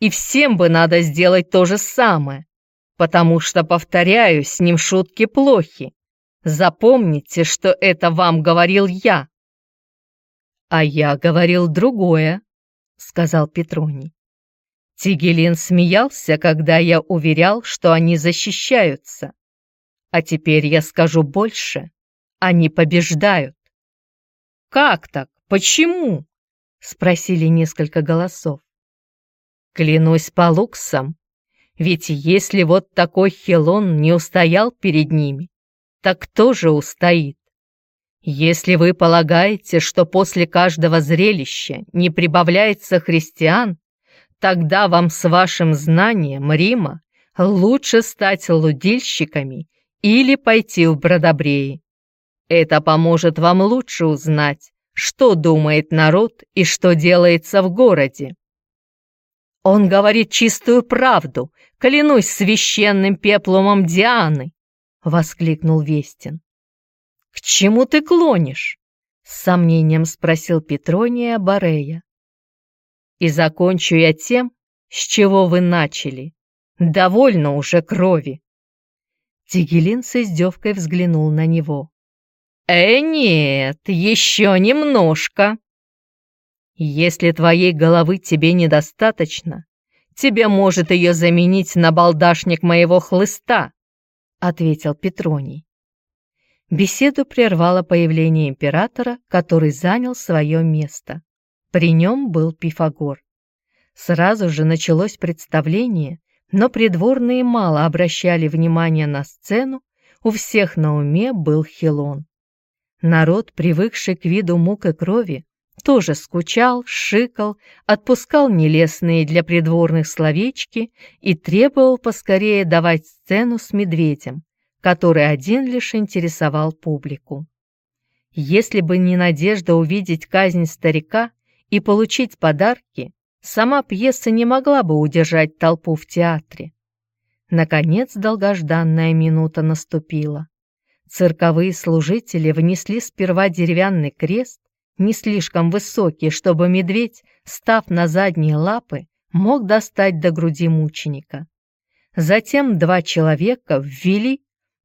И всем бы надо сделать то же самое потому что, повторяю, с ним шутки плохи. Запомните, что это вам говорил я». «А я говорил другое», — сказал Петроний. Тигелин смеялся, когда я уверял, что они защищаются. А теперь я скажу больше. Они побеждают. «Как так? Почему?» — спросили несколько голосов. «Клянусь по луксам, ведь если вот такой Хелон не устоял перед ними, так кто же устоит? Если вы полагаете, что после каждого зрелища не прибавляется христиан, тогда вам с вашим знанием Рима лучше стать лудильщиками или пойти в Бродобреи. Это поможет вам лучше узнать, что думает народ и что делается в городе. Он говорит чистую правду, клянусь священным пеплумом Дианы!» — воскликнул Вестин. «К чему ты клонишь?» — с сомнением спросил Петрония Барея. «И закончу я тем, с чего вы начали. Довольно уже крови!» Тигелин с издевкой взглянул на него. «Э, нет, еще немножко!» Если твоей головы тебе недостаточно, тебе может ее заменить на балдашник моего хлыста», — ответил Петроний. Беседу прервало появление императора, который занял свое место. При нем был Пифагор. Сразу же началось представление, но придворные мало обращали внимания на сцену, у всех на уме был Хилон. Народ, привыкший к виду мук и крови, тоже скучал, шикал, отпускал нелестные для придворных словечки и требовал поскорее давать сцену с медведем, который один лишь интересовал публику. Если бы не надежда увидеть казнь старика и получить подарки, сама пьеса не могла бы удержать толпу в театре. Наконец долгожданная минута наступила. Цирковые служители внесли сперва деревянный крест, не слишком высокий, чтобы медведь, став на задние лапы, мог достать до груди мученика. Затем два человека ввели,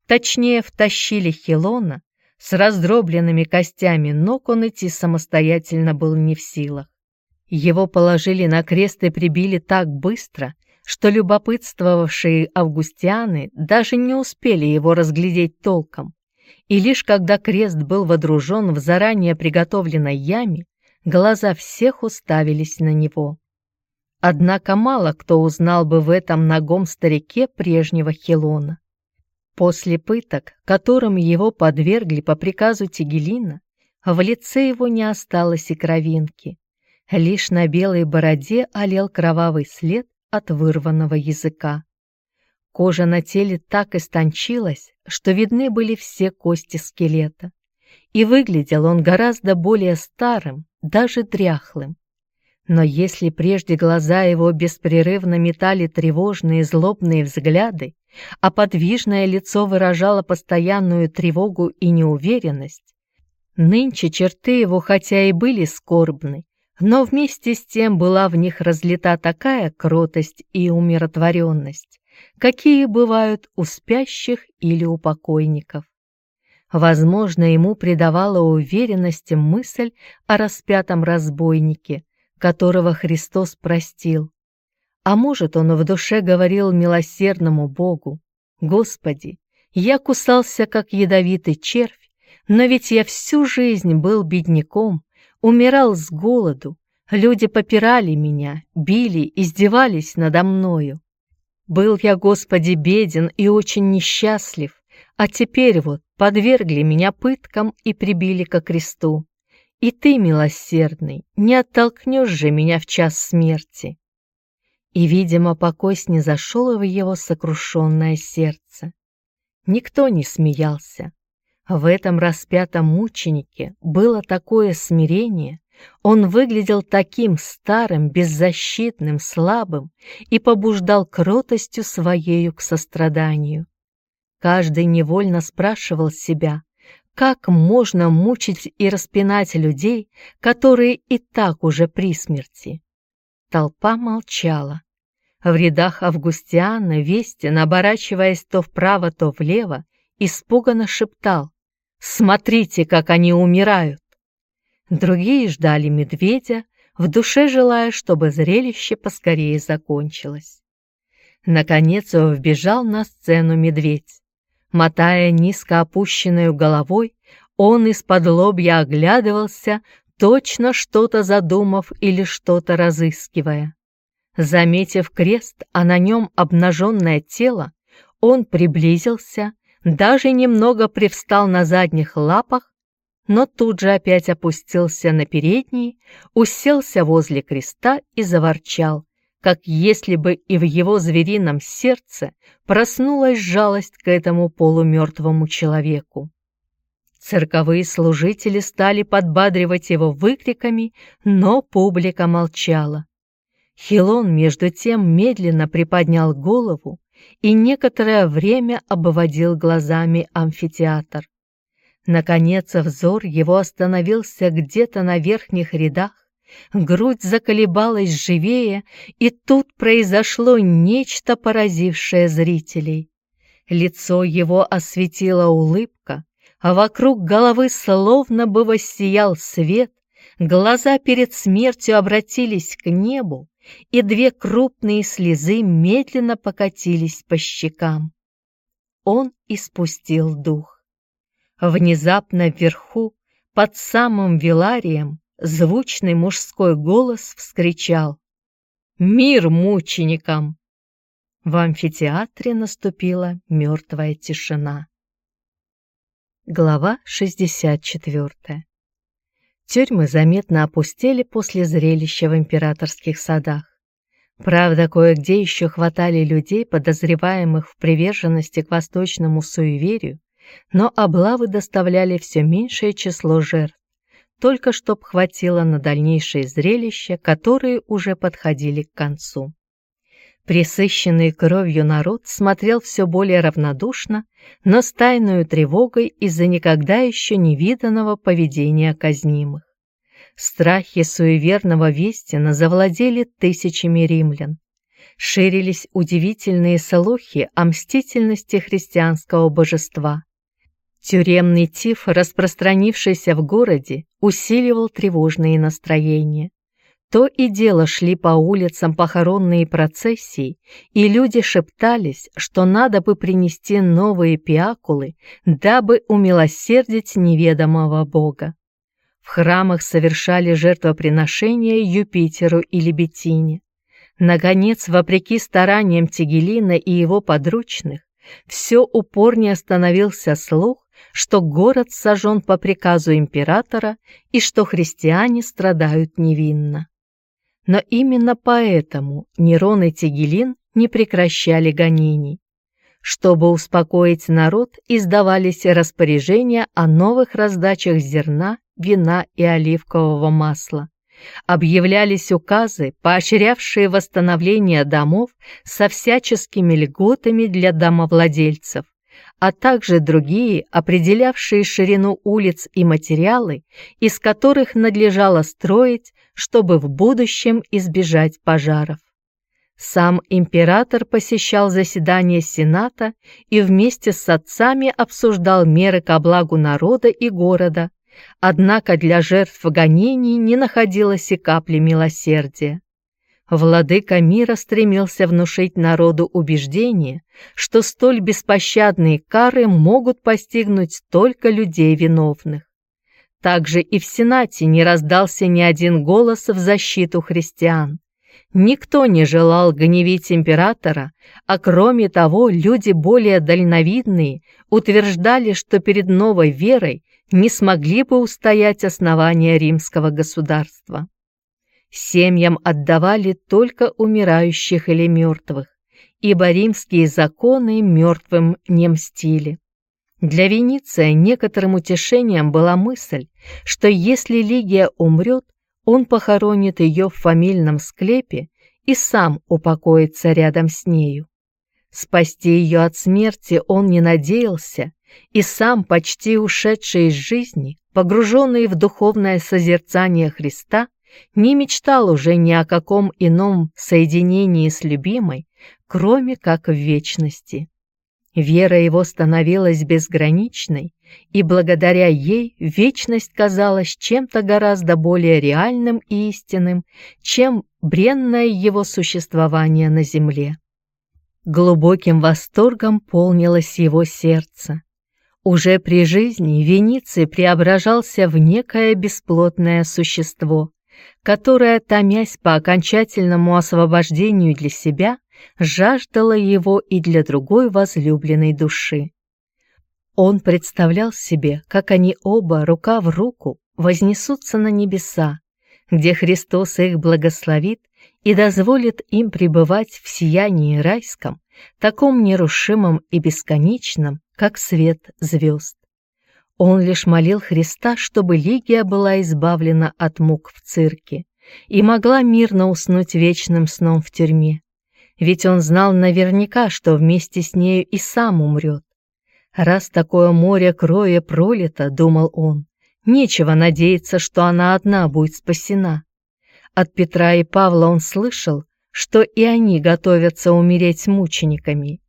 точнее втащили Хилона, с раздробленными костями ног он идти самостоятельно был не в силах. Его положили на крест и прибили так быстро, что любопытствовавшие августианы даже не успели его разглядеть толком и лишь когда крест был водружен в заранее приготовленной яме, глаза всех уставились на него. Однако мало кто узнал бы в этом ногом старике прежнего Хилона. После пыток, которым его подвергли по приказу Тигелина, в лице его не осталось и кровинки. Лишь на белой бороде олел кровавый след от вырванного языка. Кожа на теле так истончилась, что видны были все кости скелета. И выглядел он гораздо более старым, даже дряхлым. Но если прежде глаза его беспрерывно метали тревожные злобные взгляды, а подвижное лицо выражало постоянную тревогу и неуверенность, нынче черты его хотя и были скорбны, но вместе с тем была в них разлита такая кротость и умиротворенность, какие бывают у спящих или у покойников. Возможно, ему придавала уверенность мысль о распятом разбойнике, которого Христос простил. А может, он в душе говорил милосердному Богу, «Господи, я кусался, как ядовитый червь, но ведь я всю жизнь был бедняком, умирал с голоду, люди попирали меня, били, издевались надо мною. Был я, Господи, беден и очень несчастлив, а теперь вот подвергли меня пыткам и прибили ко кресту. И ты, милосердный, не оттолкнешь же меня в час смерти. И, видимо, покой снизошел в его сокрушенное сердце. Никто не смеялся. В этом распятом мученике было такое смирение, он выглядел таким старым, беззащитным, слабым и побуждал кротостью своею к состраданию. Каждый невольно спрашивал себя, как можно мучить и распинать людей, которые и так уже при смерти? Толпа молчала. В рядах Августиана Вестин, оборачиваясь то вправо, то влево, испуганно шептал «Смотрите, как они умирают!» Другие ждали медведя, в душе желая, чтобы зрелище поскорее закончилось. Наконец вбежал на сцену медведь. Мотая низко опущенную головой, он из-под лобья оглядывался, точно что-то задумав или что-то разыскивая. Заметив крест, а на нем обнаженное тело, он приблизился, даже немного привстал на задних лапах, но тут же опять опустился на передние, уселся возле креста и заворчал, как если бы и в его зверином сердце проснулась жалость к этому полумертвому человеку. Цирковые служители стали подбадривать его выкриками, но публика молчала. Хилон, между тем, медленно приподнял голову и некоторое время обводил глазами амфитеатр. Наконец взор его остановился где-то на верхних рядах, Грудь заколебалась живее, и тут произошло нечто, поразившее зрителей. Лицо его осветила улыбка, а вокруг головы словно бы воссиял свет, глаза перед смертью обратились к небу, и две крупные слезы медленно покатились по щекам. Он испустил дух. Внезапно вверху, под самым Виларием, звучный мужской голос вскричал «Мир мученикам!» В амфитеатре наступила мертвая тишина. Глава 64 Тюрьмы заметно опустели после зрелища в императорских садах. Правда, кое-где еще хватали людей, подозреваемых в приверженности к восточному суеверию, но облавы доставляли все меньшее число жертв только чтоб хватило на дальнейшее зрелище, которые уже подходили к концу. Присыщенный кровью народ смотрел все более равнодушно, но с тайной тревогой из-за никогда еще не виданного поведения казнимых. Страхи суеверного Вестина завладели тысячами римлян. Ширились удивительные слухи о мстительности христианского божества. Тюремный тиф, распространившийся в городе, усиливал тревожные настроения. То и дело шли по улицам похоронные процессии, и люди шептались, что надо бы принести новые пиакулы, дабы умилосердить неведомого Бога. В храмах совершали жертвоприношения Юпитеру или Бетине. Наконец, вопреки стараниям Тигелина и его подручных, все упорнее становился слух, что город сожжен по приказу императора и что христиане страдают невинно. Но именно поэтому Нерон и Тигелин не прекращали гонений. Чтобы успокоить народ, издавались распоряжения о новых раздачах зерна, вина и оливкового масла. Объявлялись указы, поощрявшие восстановление домов со всяческими льготами для домовладельцев, а также другие, определявшие ширину улиц и материалы, из которых надлежало строить, чтобы в будущем избежать пожаров. Сам император посещал заседания Сената и вместе с отцами обсуждал меры ко благу народа и города, однако для жертв гонений не находилось и капли милосердия. Владыка мира стремился внушить народу убеждение, что столь беспощадные кары могут постигнуть только людей виновных. Также и в Сенате не раздался ни один голос в защиту христиан. Никто не желал гневить императора, а кроме того люди более дальновидные утверждали, что перед новой верой не смогли бы устоять основания римского государства. Семьям отдавали только умирающих или мертвых, ибо римские законы мертвым не мстили. Для Вениция некоторым утешением была мысль, что если Лигия умрет, он похоронит ее в фамильном склепе и сам упокоится рядом с нею. Спасти ее от смерти он не надеялся, и сам, почти ушедший из жизни, погруженный в духовное созерцание Христа, не мечтал уже ни о каком ином соединении с любимой, кроме как в вечности. Вера его становилась безграничной, и благодаря ей вечность казалась чем-то гораздо более реальным и истинным, чем бренное его существование на земле. Глубоким восторгом полнилось его сердце. Уже при жизни Вениций преображался в некое бесплотное существо, которая, томясь по окончательному освобождению для себя, жаждала его и для другой возлюбленной души. Он представлял себе, как они оба, рука в руку, вознесутся на небеса, где Христос их благословит и дозволит им пребывать в сиянии райском, таком нерушимом и бесконечном, как свет звезд. Он лишь молил Христа, чтобы Лигия была избавлена от мук в цирке и могла мирно уснуть вечным сном в тюрьме. Ведь он знал наверняка, что вместе с нею и сам умрет. Раз такое море крови пролито, думал он, нечего надеяться, что она одна будет спасена. От Петра и Павла он слышал, что и они готовятся умереть мучениками.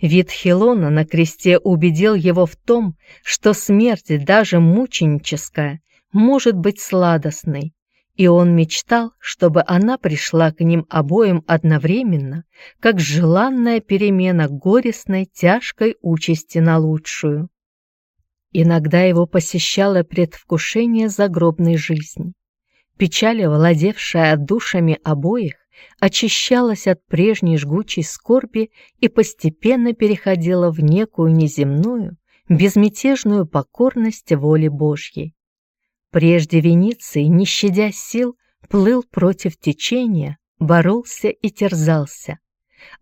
Вид Хилона на кресте убедил его в том, что смерть, даже мученическая, может быть сладостной, и он мечтал, чтобы она пришла к ним обоим одновременно, как желанная перемена горестной, тяжкой участи на лучшую. Иногда его посещало предвкушение загробной жизни. Печаль, владевшая душами обоих, очищалась от прежней жгучей скорби и постепенно переходила в некую неземную, безмятежную покорность воле Божьей. Прежде Вениций, не щадя сил, плыл против течения, боролся и терзался,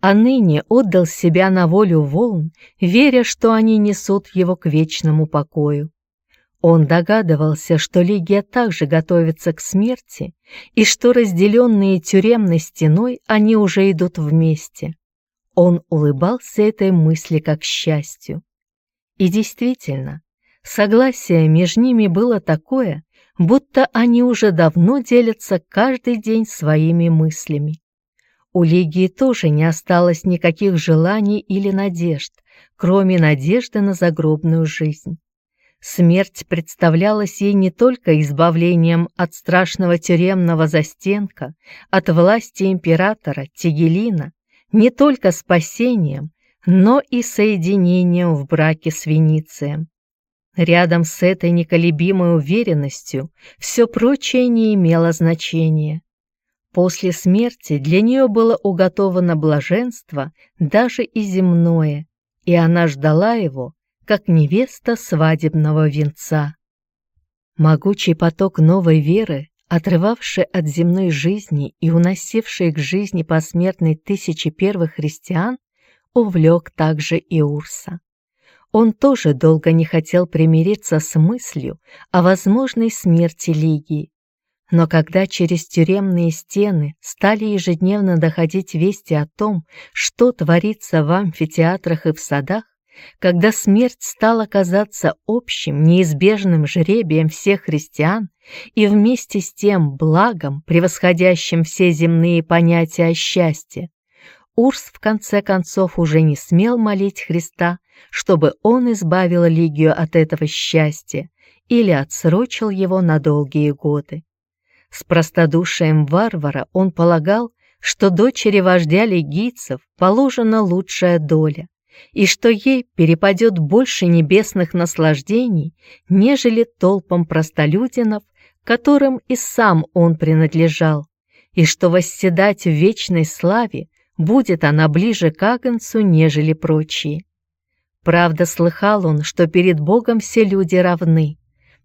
а ныне отдал себя на волю волн, веря, что они несут его к вечному покою. Он догадывался, что Лигия также готовится к смерти и что разделенные тюремной стеной они уже идут вместе. Он улыбался этой мысли как счастью. И действительно, согласие между ними было такое, будто они уже давно делятся каждый день своими мыслями. У Лигии тоже не осталось никаких желаний или надежд, кроме надежды на загробную жизнь. Смерть представлялась ей не только избавлением от страшного тюремного застенка, от власти императора Тигелина, не только спасением, но и соединением в браке с Веницием. Рядом с этой неколебимой уверенностью все прочее не имело значения. После смерти для нее было уготовано блаженство, даже и земное, и она ждала его, как невеста свадебного венца. Могучий поток новой веры, отрывавший от земной жизни и уносивший к жизни посмертной тысячи первых христиан, увлек также и Урса. Он тоже долго не хотел примириться с мыслью о возможной смерти Лигии. Но когда через тюремные стены стали ежедневно доходить вести о том, что творится в амфитеатрах и в садах, когда смерть стала казаться общим, неизбежным жребием всех христиан и вместе с тем благом, превосходящим все земные понятия о счастье, Урс в конце концов уже не смел молить Христа, чтобы он избавил Лигию от этого счастья или отсрочил его на долгие годы. С простодушием варвара он полагал, что дочери вождя лигийцев положена лучшая доля, и что ей перепадет больше небесных наслаждений, нежели толпам простолюдинов, которым и сам он принадлежал, и что восседать в вечной славе будет она ближе к Агнцу, нежели прочие. Правда, слыхал он, что перед Богом все люди равны,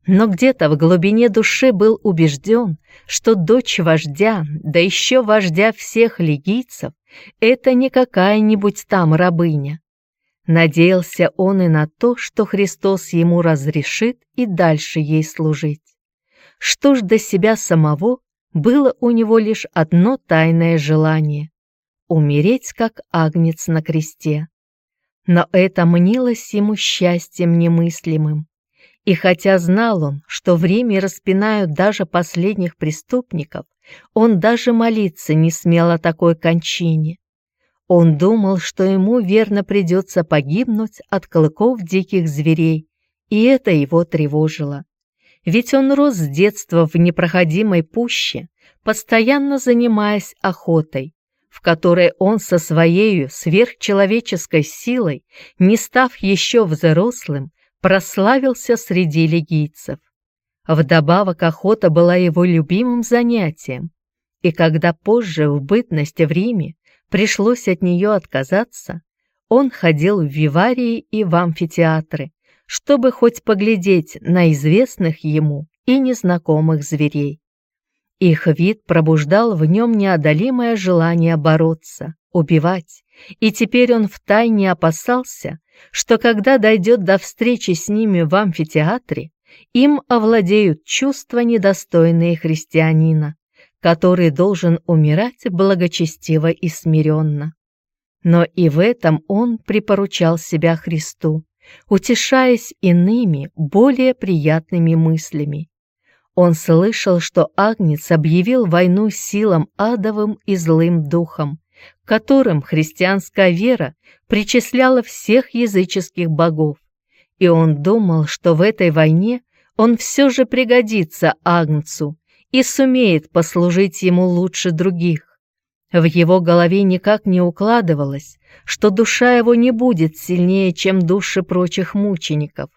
но где-то в глубине души был убежден, что дочь вождя, да еще вождя всех лигийцев, это не какая-нибудь там рабыня. Надеялся он и на то, что Христос ему разрешит и дальше ей служить. Что ж до себя самого, было у него лишь одно тайное желание умереть как агнец на кресте. Но это мнилось ему счастьем немыслимым. И хотя знал он, что время распинают даже последних преступников, он даже молиться не смел о такой кончине. Он думал, что ему верно придется погибнуть от клыков диких зверей, и это его тревожило. Ведь он рос с детства в непроходимой пуще, постоянно занимаясь охотой, в которой он со своей сверхчеловеческой силой, не став еще взрослым, прославился среди легийцев. Вдобавок охота была его любимым занятием, и когда позже в бытности в Риме пришлось от нее отказаться, он ходил в виварии и в амфитеатры, чтобы хоть поглядеть на известных ему и незнакомых зверей. Их вид пробуждал в нем неодолимое желание бороться, убивать, и теперь он втайне опасался, что когда дойдет до встречи с ними в амфитеатре, им овладеют чувства, недостойные христианина, который должен умирать благочестиво и смиренно. Но и в этом он припоручал себя Христу, утешаясь иными, более приятными мыслями, он слышал, что Агнец объявил войну силам адовым и злым духом, которым христианская вера причисляла всех языческих богов. И он думал, что в этой войне он все же пригодится Агнцу и сумеет послужить ему лучше других. В его голове никак не укладывалось, что душа его не будет сильнее, чем души прочих мучеников.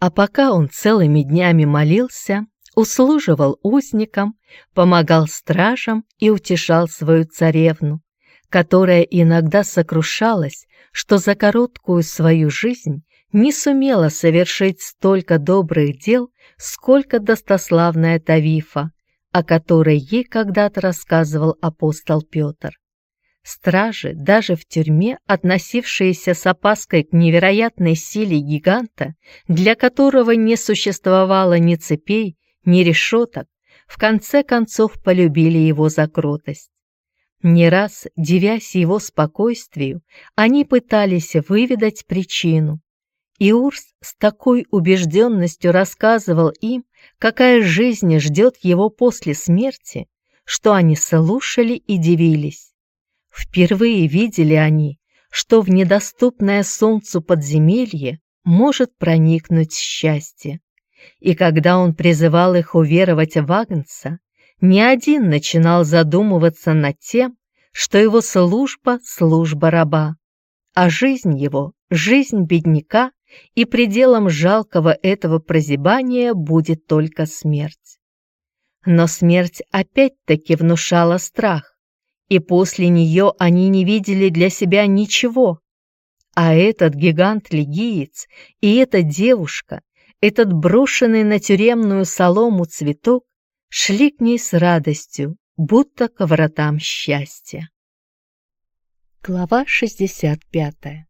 А пока он целыми днями молился, услуживал узникам, помогал стражам и утешал свою царевну, которая иногда сокрушалась, что за короткую свою жизнь не сумела совершить столько добрых дел, сколько достославная Тавифа, о которой ей когда-то рассказывал апостол Петр. Стражи, даже в тюрьме, относившиеся с опаской к невероятной силе гиганта, для которого не существовало ни цепей, ни решеток, в конце концов полюбили его за кротость. Не раз, девясь его спокойствию, они пытались выведать причину. И Урс с такой убежденностью рассказывал им, какая жизнь ждет его после смерти, что они слушали и дивились. Впервые видели они, что в недоступное солнцу подземелье может проникнуть счастье и когда он призывал их уверовать в Агнца, ни один начинал задумываться над тем, что его служба — служба раба, а жизнь его — жизнь бедняка, и пределом жалкого этого прозябания будет только смерть. Но смерть опять-таки внушала страх, и после нее они не видели для себя ничего. А этот гигант-легиец и эта девушка, этот брошенный на тюремную солому цветок, шли к ней с радостью, будто к вратам счастья. Глава 65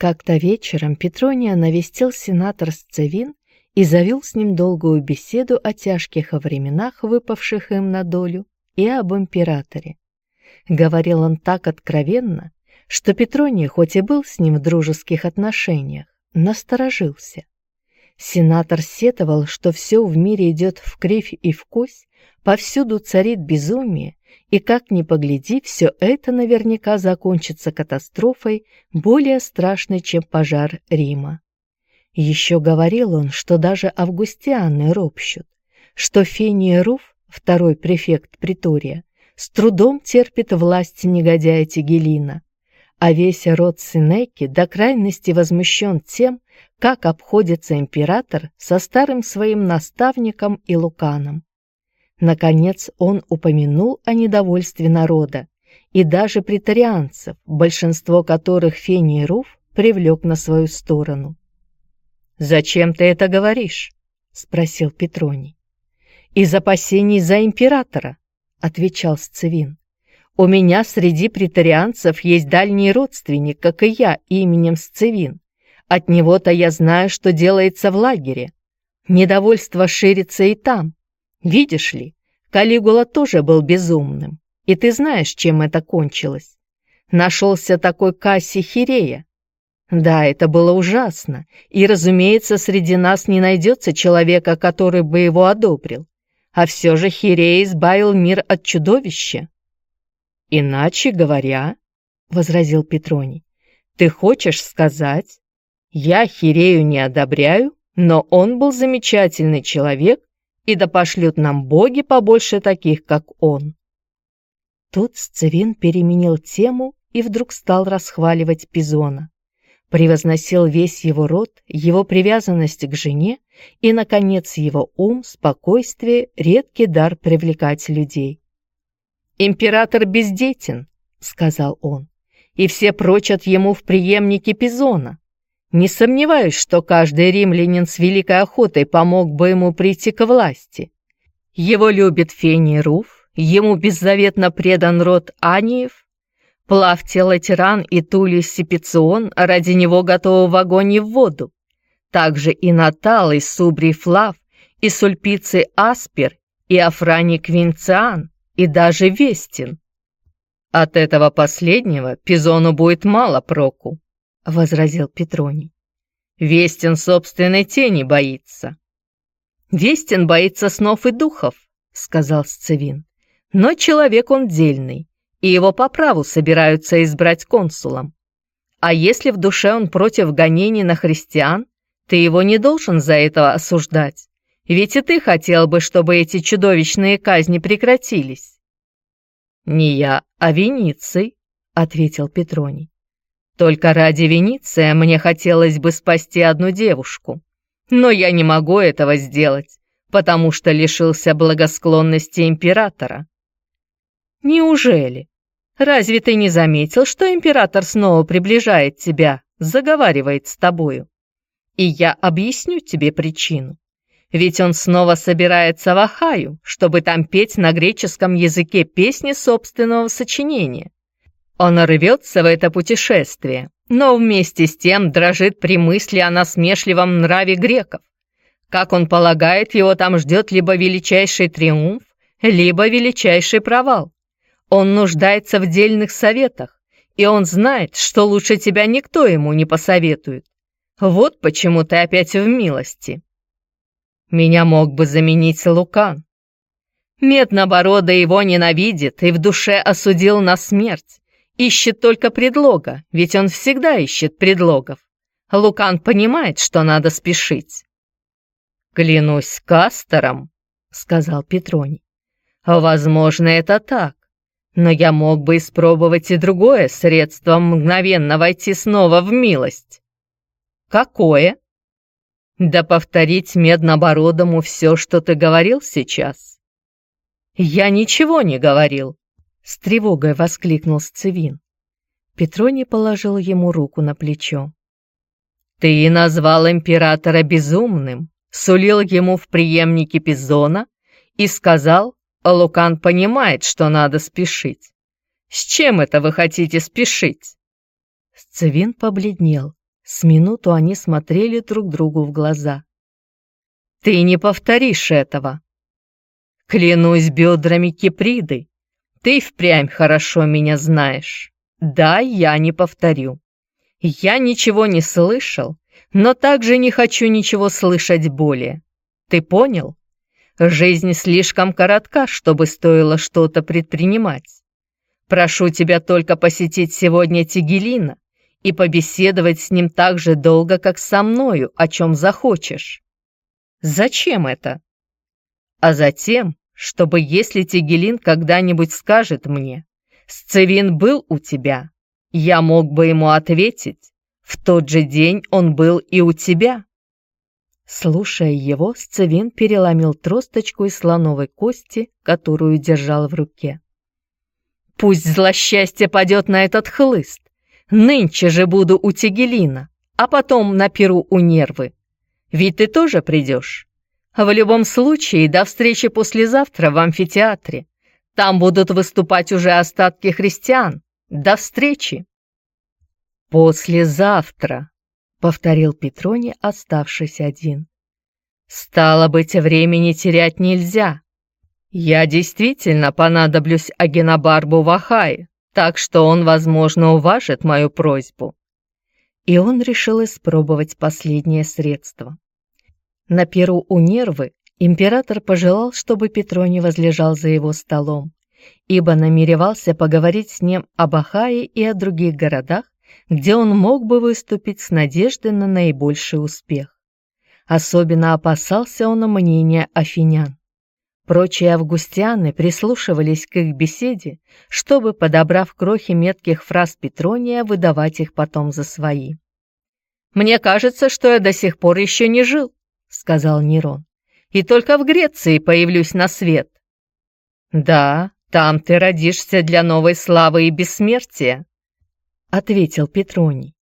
Как-то вечером Петрония навестил сенатор Сцевин и завел с ним долгую беседу о тяжких временах, выпавших им на долю, и об императоре. Говорил он так откровенно, что Петроний, хоть и был с ним в дружеских отношениях, насторожился. Сенатор сетовал, что все в мире идет в кривь и в кость, повсюду царит безумие, и как ни погляди, все это наверняка закончится катастрофой, более страшной, чем пожар Рима. Еще говорил он, что даже августианы ропщут, что Фения Руф, второй префект Притория, с трудом терпит власть негодяя Тигелина, а весь род Синеки до крайности возмущен тем, как обходится император со старым своим наставником Илуканом. Наконец он упомянул о недовольстве народа, и даже претарианцев, большинство которых Фений Руф привлек на свою сторону. «Зачем ты это говоришь?» — спросил Петроний. «Из опасений за императора», — отвечал Сцевин. «У меня среди претарианцев есть дальний родственник, как и я, именем Сцевин. От него-то я знаю, что делается в лагере. Недовольство ширится и там. Видишь ли, Калигула тоже был безумным, и ты знаешь, чем это кончилось. Нашелся такой Касси Хирея. Да, это было ужасно, и, разумеется, среди нас не найдется человека, который бы его одобрил. А все же Хирея избавил мир от чудовища. «Иначе говоря», — возразил Петроний, — «ты хочешь сказать, я Хирею не одобряю, но он был замечательный человек и да пошлют нам боги побольше таких, как он». Тут Сцевин переменил тему и вдруг стал расхваливать Пизона. Превозносил весь его род, его привязанность к жене и, наконец, его ум, спокойствие, редкий дар привлекать людей. «Император бездетен», — сказал он, — «и все прочат ему в преемнике Пизона. Не сомневаюсь, что каждый римлянин с великой охотой помог бы ему прийти к власти. Его любит Фений Руф, ему беззаветно предан род Аниев. Плавте Латеран и Тулий Сипицион ради него готовы в огонь и в воду. Также и Натал, и Субрий Флав, и Сульпиций Аспер, и Афраний Квинциан, и даже Вестин. От этого последнего Пизону будет мало проку. — возразил Петроний. «Вестин собственной тени боится». «Вестин боится снов и духов», — сказал Сцевин. «Но человек он дельный, и его по праву собираются избрать консулом. А если в душе он против гонений на христиан, ты его не должен за это осуждать, ведь и ты хотел бы, чтобы эти чудовищные казни прекратились». «Не я, а Вениций», — ответил Петроний. Только ради Венеция мне хотелось бы спасти одну девушку. Но я не могу этого сделать, потому что лишился благосклонности императора. Неужели? Разве ты не заметил, что император снова приближает тебя, заговаривает с тобою? И я объясню тебе причину. Ведь он снова собирается в Ахаю, чтобы там петь на греческом языке песни собственного сочинения. Он рвется в это путешествие, но вместе с тем дрожит при мысли о насмешливом нраве греков. Как он полагает, его там ждет либо величайший триумф, либо величайший провал. Он нуждается в дельных советах, и он знает, что лучше тебя никто ему не посоветует. Вот почему ты опять в милости. Меня мог бы заменить Лукан. Меднобородый его ненавидит и в душе осудил на смерть. Ищет только предлога, ведь он всегда ищет предлогов. Лукан понимает, что надо спешить. «Клянусь Кастером», — сказал Петроний. «Возможно, это так, но я мог бы испробовать и другое средство мгновенно войти снова в милость». Какое? Да повторить меднобородому все, что ты говорил сейчас. Я ничего не говорил, с тревогой воскликнул Сцевин. Петроний положил ему руку на плечо. Ты назвал императора безумным, сулил ему в преемнике Пизона и сказал, Лукан понимает, что надо спешить. С чем это вы хотите спешить? Сцевин побледнел. С минуту они смотрели друг другу в глаза. «Ты не повторишь этого!» «Клянусь бедрами Киприды, ты впрямь хорошо меня знаешь. Да, я не повторю. Я ничего не слышал, но также не хочу ничего слышать более. Ты понял? Жизнь слишком коротка, чтобы стоило что-то предпринимать. Прошу тебя только посетить сегодня Тигелина и побеседовать с ним так же долго, как со мною, о чем захочешь. Зачем это? А затем, чтобы если Тигелин когда-нибудь скажет мне, «Сцевин был у тебя», я мог бы ему ответить, «В тот же день он был и у тебя». Слушая его, Сцевин переломил тросточку из слоновой кости, которую держал в руке. «Пусть злосчастье падет на этот хлыст, Нынче же буду у Тигелина, а потом на перу у Нервы. Ведь ты тоже придешь. В любом случае, до встречи послезавтра в амфитеатре. Там будут выступать уже остатки христиан. До встречи. Послезавтра, повторил Петрони, оставшись один. Стало быть, времени терять нельзя. Я действительно понадоблюсь Агенобарбу в Ахае так что он, возможно, уважит мою просьбу. И он решил испробовать последнее средство. На перу у нервы император пожелал, чтобы Петроний возлежал за его столом, ибо намеревался поговорить с ним об Ахае и о других городах, где он мог бы выступить с надеждой на наибольший успех. Особенно опасался он мнения афинян. Прочие августианы прислушивались к их беседе, чтобы, подобрав крохи метких фраз Петрония, выдавать их потом за свои. «Мне кажется, что я до сих пор еще не жил», — сказал Нерон, «и только в Греции появлюсь на свет». «Да, там ты родишься для новой славы и бессмертия», — ответил Петроний.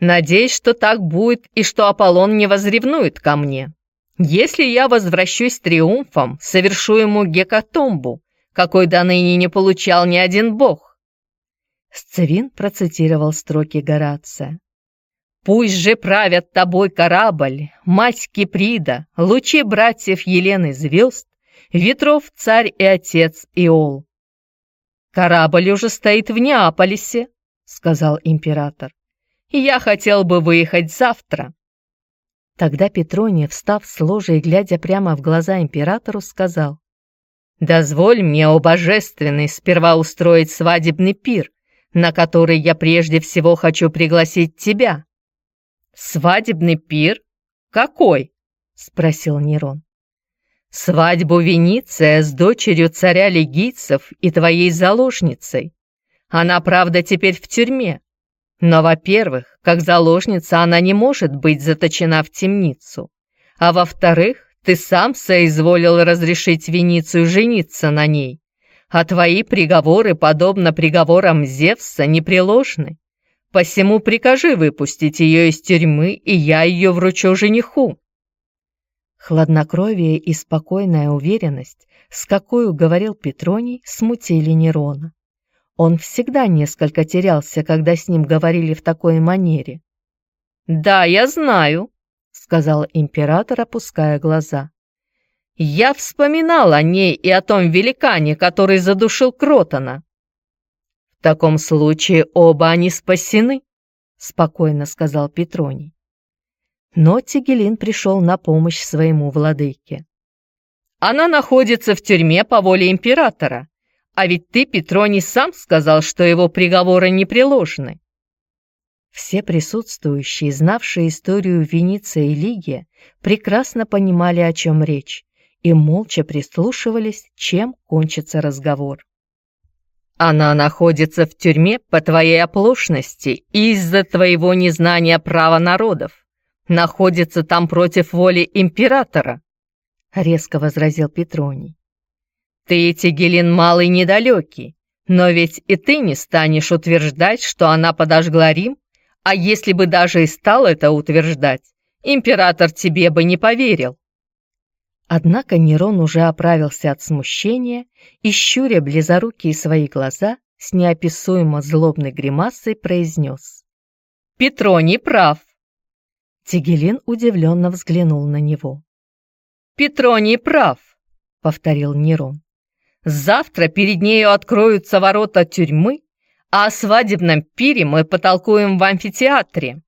«Надеюсь, что так будет и что Аполлон не возревнует ко мне». Если я возвращусь триумфом, совершу ему гекатомбу, какой до ныне не получал ни один бог. Сцевин процитировал строки Горация. «Пусть же правят тобой корабль, мать Киприда, лучи братьев Елены звезд, ветров царь и отец Иол». «Корабль уже стоит в Неаполисе», — сказал император. «Я хотел бы выехать завтра». Тогда Петроний, встав с ложа и глядя прямо в глаза императору, сказал, «Дозволь мне, о божественный, сперва устроить свадебный пир, на который я прежде всего хочу пригласить тебя». «Свадебный пир? Какой?» — спросил Нерон. «Свадьбу Вениция с дочерью царя легийцев и твоей заложницей. Она, правда, теперь в тюрьме, но, во-первых, как заложница она не может быть заточена в темницу. А во-вторых, ты сам соизволил разрешить Веницию жениться на ней. А твои приговоры, подобно приговорам Зевса, непреложны. Посему прикажи выпустить ее из тюрьмы, и я ее вручу жениху». Хладнокровие и спокойная уверенность, с какой говорил Петроний, смутили Нерона. Он всегда несколько терялся, когда с ним говорили в такой манере. «Да, я знаю», — сказал император, опуская глаза. «Я вспоминал о ней и о том великане, который задушил Кротона». «В таком случае оба они спасены», — спокойно сказал Петроний. Но Тигелин пришел на помощь своему владыке. «Она находится в тюрьме по воле императора. А ведь ты, Петроний, сам сказал, что его приговоры непреложны. Все присутствующие, знавшие историю Венеции и Лигия, прекрасно понимали, о чем речь, и молча прислушивались, чем кончится разговор. «Она находится в тюрьме по твоей оплошности из-за твоего незнания права народов», находится там против воли императора», — резко возразил Петроний. «Ты, Тигелин, малый недалекий, но ведь и ты не станешь утверждать, что она подожгла Рим, а если бы даже и стал это утверждать, император тебе бы не поверил». Однако Нерон уже оправился от смущения и, щуря близорукие свои глаза, с неописуемо злобной гримасой произнес. «Петроний прав!» Тигелин удивленно взглянул на него. «Петроний прав!» — повторил Нерон. «Завтра перед нею откроются ворота тюрьмы, а о свадебном пире мы потолкуем в амфитеатре».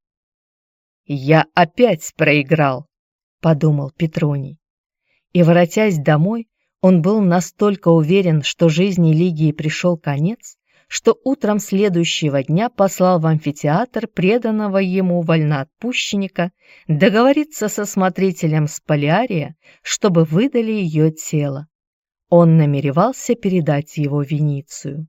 «Я опять проиграл», — подумал Петроний. И, воротясь домой, он был настолько уверен, что жизни Лигии пришел конец, что утром следующего дня послал в амфитеатр преданного ему вольноотпущенника договориться со смотрителем Сполярия, чтобы выдали ее тело. Он намеревался передать его Веницию.